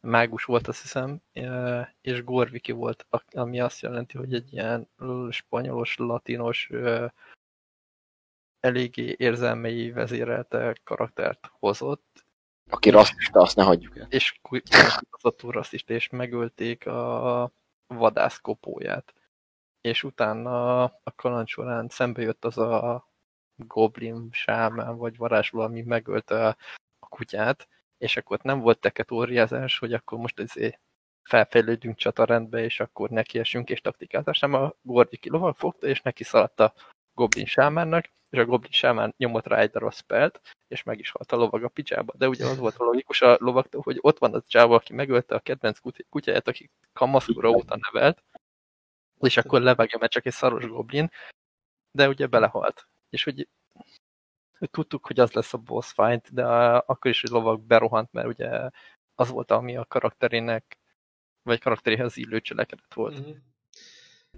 mágus volt, azt hiszem, ö, és Gorviki volt, ami azt jelenti, hogy egy ilyen spanyolos, latinos, ö, eléggé érzelmei vezérelte karaktert hozott, Aki rasszista, azt ne hagyjuk el. és kutató rasszista, és megölték a vadász kopóját. És utána a kaland során szembe jött az a goblin, sámán vagy varázsló, ami megölte a kutyát, és akkor ott nem volt teketóriázás, hogy akkor most ezért felfejlődünk csatarendbe, és akkor nekiesünk és taktikázás, hanem a Gordiki lovag fogta, és neki szaladt goblin sámánnak, és a goblin sámán nyomott rá egy darab spelt, és meg is halt a lovag a picsába. De ugye az volt a logikus a lovagtól, hogy ott van az csáva, aki megölte a kedvenc kuty- kutyáját, aki kamaszkora óta nevelt, és akkor levágja, mert csak egy szaros goblin, de ugye belehalt. És hogy, tudtuk, hogy az lesz a boss fight, de akkor is, hogy lovag berohant, mert ugye az volt, ami a karakterének, vagy karakteréhez illő cselekedet volt. Mhm.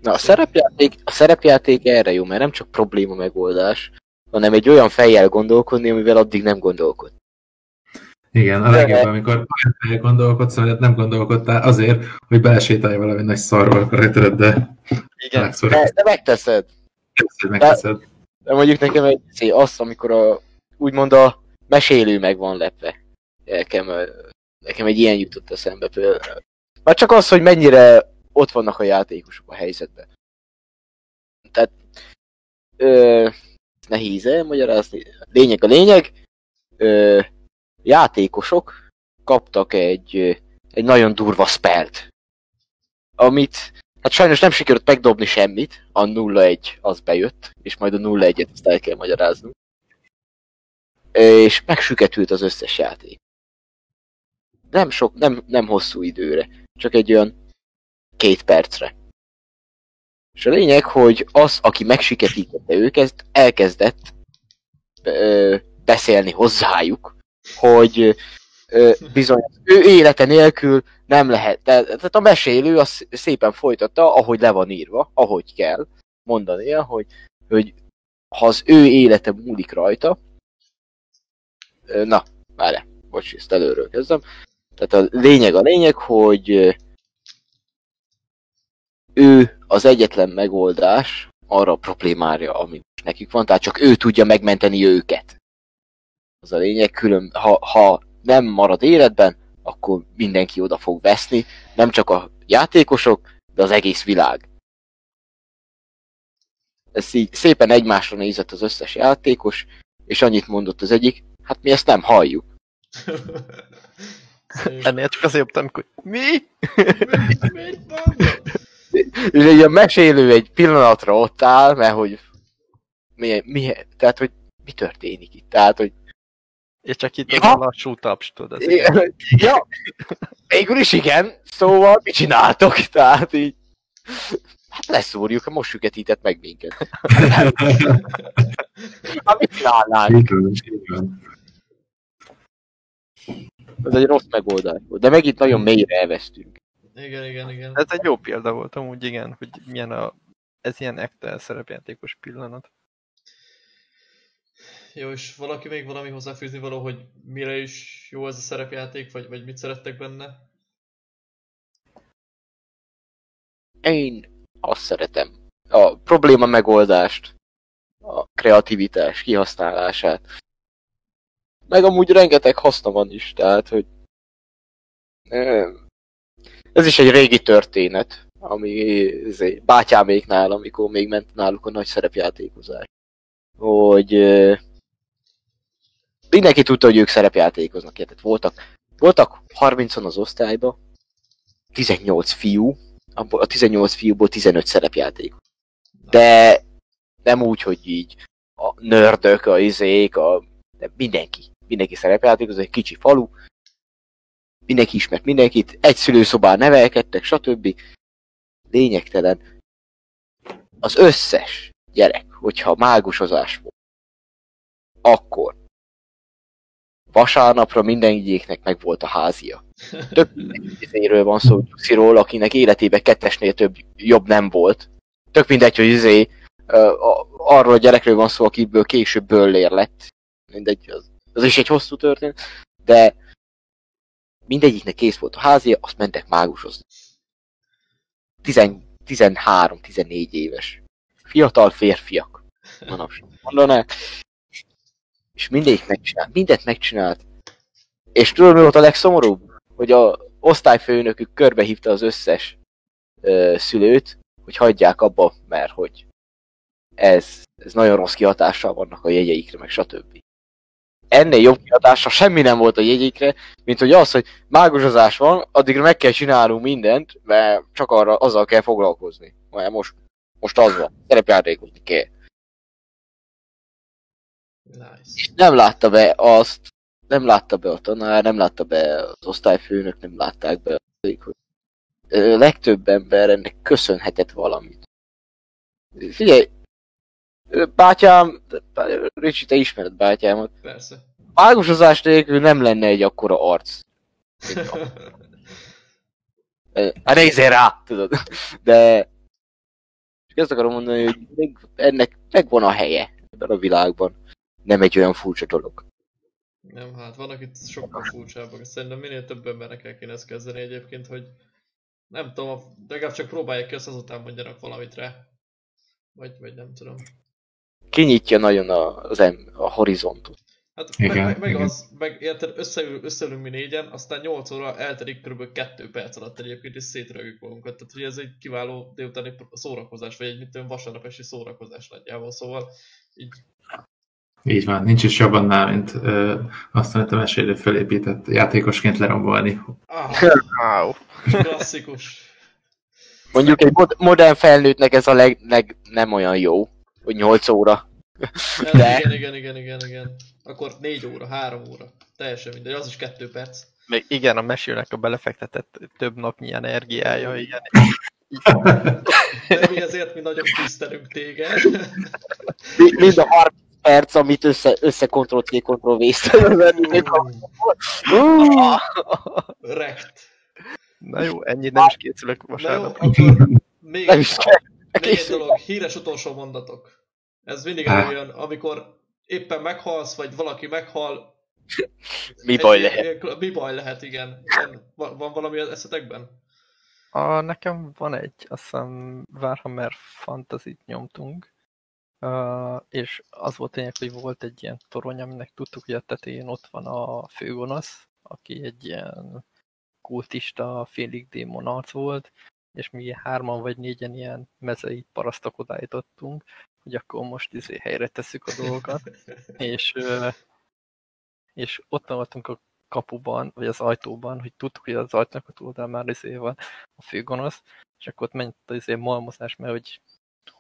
Na, a szerepjáték, a szerepjáték erre jó, mert nem csak probléma megoldás, hanem egy olyan fejjel gondolkodni, amivel addig nem gondolkod. Igen, a legjobb, amikor olyan fejjel gondolkodsz, amit nem gondolkodtál azért, hogy belesétálj valami nagy szarval a karaktereddel. Igen, Megszorít. De, de megteszed. hogy megteszed. De mondjuk nekem egy szé, az, amikor a, úgymond a mesélő meg van lepve. Nekem, nekem egy ilyen jutott eszembe például. Már csak az, hogy mennyire ott vannak a játékosok a helyzetben. Tehát ö, nehéz elmagyarázni. Lényeg a lényeg. Ö, játékosok kaptak egy, egy nagyon durva spelt. Amit Hát sajnos nem sikerült megdobni semmit, a 0-1 az bejött, és majd a 0-1-et azt el kell magyaráznunk. És megsüketült az összes játék. Nem sok, nem, nem hosszú időre, csak egy olyan két percre. És a lényeg, hogy az, aki megsiketítette őket, elkezdett ö, beszélni hozzájuk, hogy ö, bizony ő élete nélkül nem lehet. te- Tehát a mesélő az szépen folytatta, ahogy le van írva, ahogy kell mondania, hogy, hogy ha az ő élete múlik rajta, ö, na, várj, bocs, ezt előről kezdem. Tehát a lényeg a lényeg, hogy ő az egyetlen megoldás arra a problémára, ami nekik van, tehát csak ő tudja megmenteni őket. Az a lényeg, külön, ha, ha nem marad életben, akkor mindenki oda fog veszni, nem csak a játékosok, de az egész világ. Ez így szépen egymásra nézett az összes játékos, és annyit mondott az egyik, hát mi ezt nem halljuk. [laughs] ennél csak azért jöttem, hogy mi? Mit mondod? És egy ilyen mesélő egy pillanatra ott áll, mert hogy mi, mi, tehát, hogy mi történik itt? Tehát, hogy És csak itt Ja. az a lassú taps, tudod. Ja, végül is igen, szóval mit csináltok? Tehát így, hát leszúrjuk, most süketített meg minket. Hát mit csinálnánk? Ez egy rossz megoldás volt, de megint nagyon mélyre elvesztünk. Igen, igen, igen. Ez egy jó példa volt amúgy, igen, hogy milyen a, ez ilyen ektel szerepjátékos pillanat. Jó, és valaki még valami hozzáfűzni való, hogy mire is jó ez a szerepjáték, vagy, vagy mit szerettek benne? Én azt szeretem. a probléma megoldást, a kreativitás kihasználását. Meg amúgy rengeteg haszna van is, tehát, hogy ez is egy régi történet, ami bátyáméknál, amikor még ment náluk a nagy szerepjátékozás. Hogy mindenki tudta, hogy ők szerepjátékoznak. Tehát voltak, voltak 30-an az osztályba, 18 fiú, a 18 fiúból 15 szerepjáték. De nem úgy, hogy így a nördök, a izék, a, de mindenki. Mindenki szerepjátékoz, egy kicsi falu, mindenki ismert mindenkit, egy szülőszobán nevelkedtek, stb. Lényegtelen. Az összes gyerek, hogyha mágusozás volt, akkor vasárnapra mindenkiéknek meg volt a házia. Több izéről van szó, Gyusziról, akinek életében kettesnél több jobb nem volt. Tök mindegy, hogy izé, arról a gyerekről van szó, akiből később böllér lett. Mindegy, az, az is egy hosszú történet. De mindegyiknek kész volt a házia, azt mentek mágusozni. 13-14 éves. Fiatal férfiak. Manapság mondanák. És mindegyik megcsinált, mindent megcsinált. És tudod, mi volt a legszomorúbb? Hogy a osztályfőnökük körbehívta az összes ö, szülőt, hogy hagyják abba, mert hogy ez, ez nagyon rossz kihatással vannak a jegyeikre, meg stb. Ennél jobb kihatása semmi nem volt a jegyikre, mint hogy az, hogy mágusozás van, addigra meg kell csinálnunk mindent, mert csak arra, azzal kell foglalkozni. Mert most, most az van, szerepjátékozni kell. Nice. És nem látta be azt, nem látta be a tanár, nem látta be az osztályfőnök, nem látták be azt, hogy legtöbb ember ennek köszönhetett valamit. Figyelj, bátyám, Ricsi, te ismered bátyámat, Persze. mágusozás nélkül nem lenne egy akkora arc. [laughs] Hát nézzél rá, tudod. De csak ezt akarom mondani, hogy még ennek megvan a helye ebben a világban. Nem egy olyan furcsa dolog. Nem, hát vannak itt sokkal furcsábbak. Szerintem minél több embernek el kéne ezt kezdeni egyébként, hogy nem tudom, legalább csak próbálják ki, azt azután mondjanak valamit rá. Vagy, vagy nem tudom. Kinyitja nagyon a, az em, a horizontot. Hát Igen, meg, meg, igen. az, meg érted, összeül, összeülünk mi négyen, aztán 8 óra eltelik kb. 2 perc alatt egyébként, és szétrögjük magunkat. Tehát, hogy ez egy kiváló délutáni szórakozás, vagy egy mit tudom, vasárnap esti szórakozás nagyjából, szóval így Így van, nincs is jobb annál, mint ö, azt, a mesélő felépített játékosként lerombolni. ah, Wow. klasszikus. Mondjuk egy mod- modern felnőttnek ez a leg, leg nem olyan jó, hogy 8 óra. De- igen, igen, igen, igen, igen. Akkor 4 óra, 3 óra. Teljesen mindegy, az is 2 perc. Még igen, a mesélnek a belefektetett több napnyi energiája, igen. De mi ezért mi nagyon tisztelünk téged. Mi- Mind a 30 perc, amit össze, össze Ctrl C, Ctrl v Rekt. Na jó, ennyi nem is készülök Na jó, vasárnap. akkor még még egy dolog, híres utolsó mondatok. Ez mindig előjön, amikor éppen meghalsz, vagy valaki meghal. [laughs] Mi baj Egy- lehet? Mi baj lehet, igen. Van, van valami az eszetekben? A, nekem van egy, azt hiszem Warhammer Fantasy-t nyomtunk, uh, és az volt tényleg, hogy volt egy ilyen torony, aminek tudtuk, hogy a tetején ott van a főgonosz, aki egy ilyen kultista, félig démon arc volt, és mi hárman vagy négyen ilyen mezei parasztok odállítottunk, hogy akkor most izé helyre tesszük a dolgokat, [laughs] és, és ott voltunk a kapuban, vagy az ajtóban, hogy tudtuk, hogy az ajtónak a túloldalán már izé van a főgonosz, és akkor ott ment az izé malmozás, mert hogy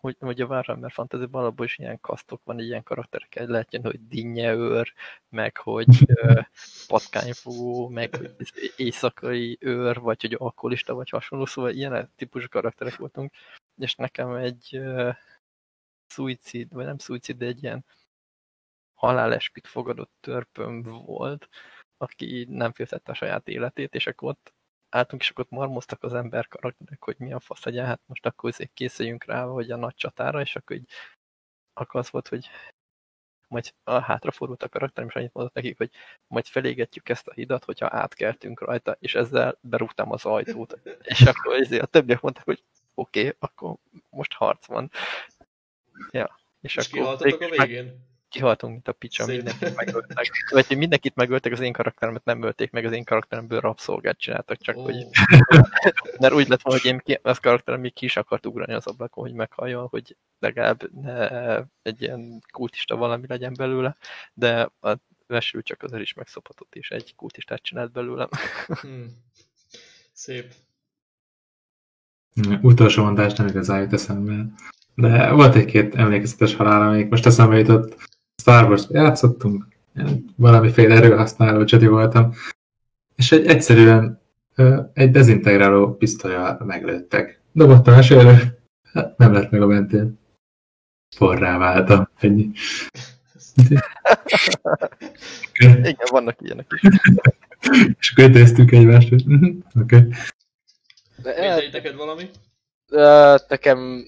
hogy, hogy a Warhammer fantasy alapból is ilyen kasztok van, ilyen karakterek, lehet jönni, hogy dinnyeőr, meg hogy ö, [laughs] patkányfogó, meg hogy izé éjszakai őr, vagy hogy alkoholista, vagy hasonló, szóval ilyen típusú karakterek voltunk, és nekem egy szuicid, vagy nem szuicid, de egy ilyen halálespit fogadott törpöm volt, aki nem féltette a saját életét, és akkor ott álltunk, és akkor ott marmoztak az ember karakterek, hogy mi a fasz legyen, hát most akkor azért készüljünk rá, hogy a nagy csatára, és akkor így akkor az volt, hogy majd a hátrafordult a karakterem, és annyit mondott nekik, hogy majd felégetjük ezt a hidat, hogyha átkeltünk rajta, és ezzel berúgtam az ajtót. És akkor ezért a többiek mondták, hogy oké, okay, akkor most harc van. Ja, és, És akkor kihaltatok a végén? kihaltunk, mint a picsa, Szép. mindenkit megöltek. Vagy hogy mindenkit megöltek, az én karakteremet nem ölték meg, az én karakteremből rabszolgát csináltak, csak Ó, hogy mert úgy lett volna, hogy én ki, az karakterem még ki is akart ugrani az ablakon, hogy meghalljon, hogy legalább ne egy ilyen kultista valami legyen belőle, de a vesül csak azért is megszophatott, és egy kultistát csinált belőlem. hm. Szép. Utolsó mondás nem igazán jut eszembe. De volt egy-két emlékezetes halál, amelyik most eszembe jutott. Star wars játszottunk, valamiféle erőhasználó Jedi voltam, és egy egyszerűen egy dezintegráló pisztolyal meglőttek. Dobottam esőre, hát nem lett meg a mentén. Forrá váltam. Ennyi. Igen, vannak ilyenek is. És akkor néztük egymást, hogy mhm, oké. Okay. Mindegy, neked valami? Ö, nekem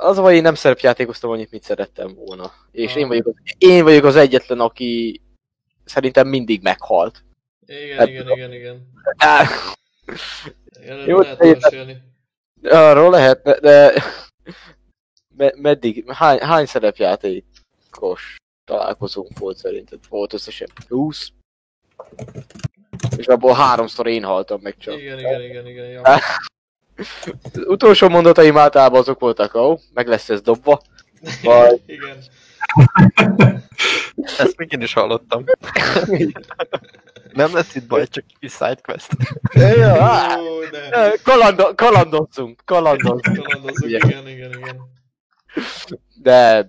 az, hogy én nem szerepjátékoztam annyit, mit szerettem volna. És Ah. én vagyok, az, én vagyok az egyetlen, aki szerintem mindig meghalt. Igen, Hát- igen, igen, igen. Á, Erről Jó, lehet mesélni. Arról lehet, de, de me, meddig, hány, hány szerepjátékos találkozónk volt szerinted? Volt összesen 20. És abból háromszor én haltam meg csak. Igen, igen, igen, igen. Ja. [laughs] Az utolsó mondataim általában azok voltak, ó, meg lesz ez dobva. Vagy- [laughs] Igen. [laughs] Ezt még én is hallottam. Nem lesz itt baj, csak egy sidequest. Ja, kalando, kalandozzunk, kalandozzunk. Kalandozunk, Ugye. igen, igen, igen. De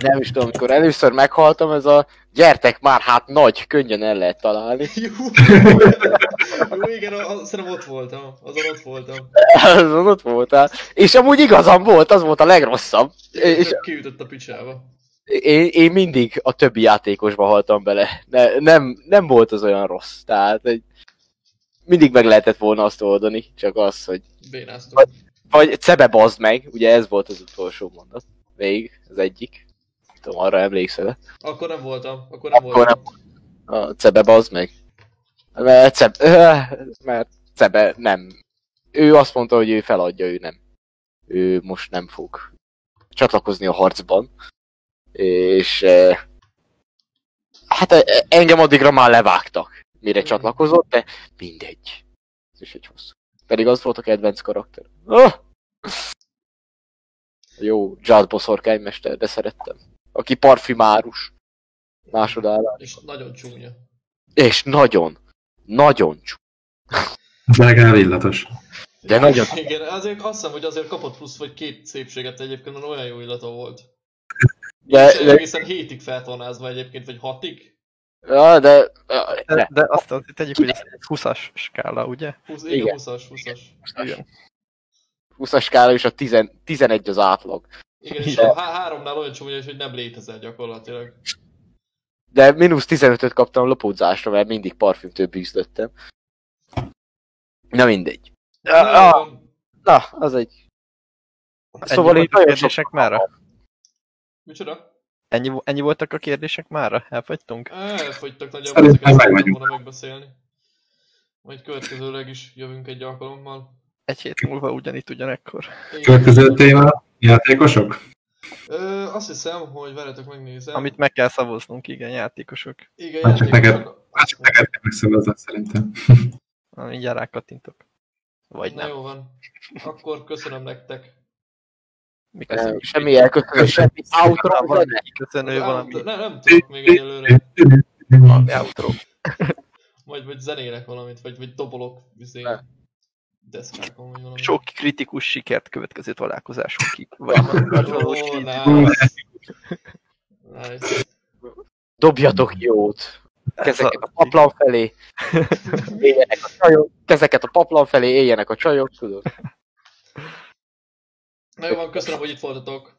nem is tudom, amikor először meghaltam, ez a gyertek már, hát nagy, könnyen el lehet találni. [laughs] Jó, Jó igen, a- a- szerintem ott voltam. Azon ott voltam. Azon ott voltál. És amúgy igazam volt, az volt a legrosszabb. És Kiütött a picsába. én, én mindig a többi játékosba haltam bele. Ne, nem, nem volt az olyan rossz. Tehát egy, mindig meg lehetett volna azt oldani, csak az, hogy Bénáztunk. vagy cebe bazd meg, ugye ez volt az utolsó mondat. Még az egyik. Nem Tudom, arra emlékszel Akkor nem voltam. Akkor nem Akkor voltam. A cebe bazd meg. Mert cebe, mert cebe nem. Ő azt mondta, hogy ő feladja, ő nem. Ő most nem fog csatlakozni a harcban. És hát engem addigra már levágtak, mire Mhm. csatlakozott, de mindegy. Ez is egy hosszú. Pedig az volt a kedvenc karakter. Oh! Jó, Jad boszorkánymester, de szerettem. Aki parfümárus. Másodállás. És nagyon csúnya. És nagyon, nagyon csú. De legalább illatos. De nagyon. Igen, azért azt hiszem, hogy azért kapott plusz vagy két szépséget egyébként, mert olyan jó illata volt. De, És de, egészen hétig feltornázva egyébként, vagy hatig? ja, de, De, de, azt tegyük, hogy ez 20-as skála, ugye? 20, igen, Igen. 20-as, 20-as. Igen. 20-as skála és a 10, 11 az átlag. Igen, és a há- háromnál olyan csúnya, hogy nem létezel gyakorlatilag. De mínusz 15-öt kaptam lopódzásra, mert mindig parfümtől bűzlöttem. Na mindegy. Na, van. Na, az egy... Ennyi Szóval így a nagyon sok... kérdések mára? Micsoda? Ennyi, ennyi voltak a kérdések mára? Elfogytunk? Elfogytak nagyjából, ezeket szerettem volna megbeszélni. Majd következőleg is jövünk egy alkalommal. Egy hét múlva ugyanitt ugyanekkor. Következő téma, játékosok? Ö, azt hiszem, hogy várjátok megnézem. Amit meg kell szavaznunk, igen, játékosok. Igen, Hát csak játékosok. Hát csak neked kell megszavazni szerintem. Na, Mindjárt rákattintok. Vagy Na nem. jó van. Akkor köszönöm nektek. Mi köszönjük. Semmi elköszönő, semmi outro, zene. kiköszönő, valami, Nem, nem tudok még egyelőre. valami outro. Vagy, vagy zenélek valamit, vagy, vagy dobolok izé, Valami. Sok kritikus sikert következő találkozásunkig. [laughs] Vagy valós. Nice. Dobjatok jót. Ez Kezeket a- a paplan felé. Éljenek a csajok. Kezeket a paplan felé, éljenek a csajok, tudod. Na jó van, köszönöm, hogy itt voltatok.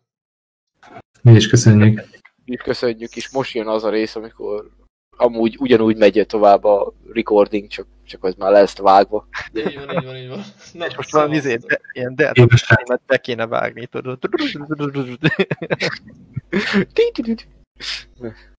Mi is köszönjük. Mi is köszönjük, és most jön az a rész, amikor amúgy ugyanúgy megy tovább a recording, csak, csak az már lesz vágva. Így van, így van, így van. Na, És most valami izé, szevasztok. de, ilyen Éves témát be kéne vágni, tudod. [laughs]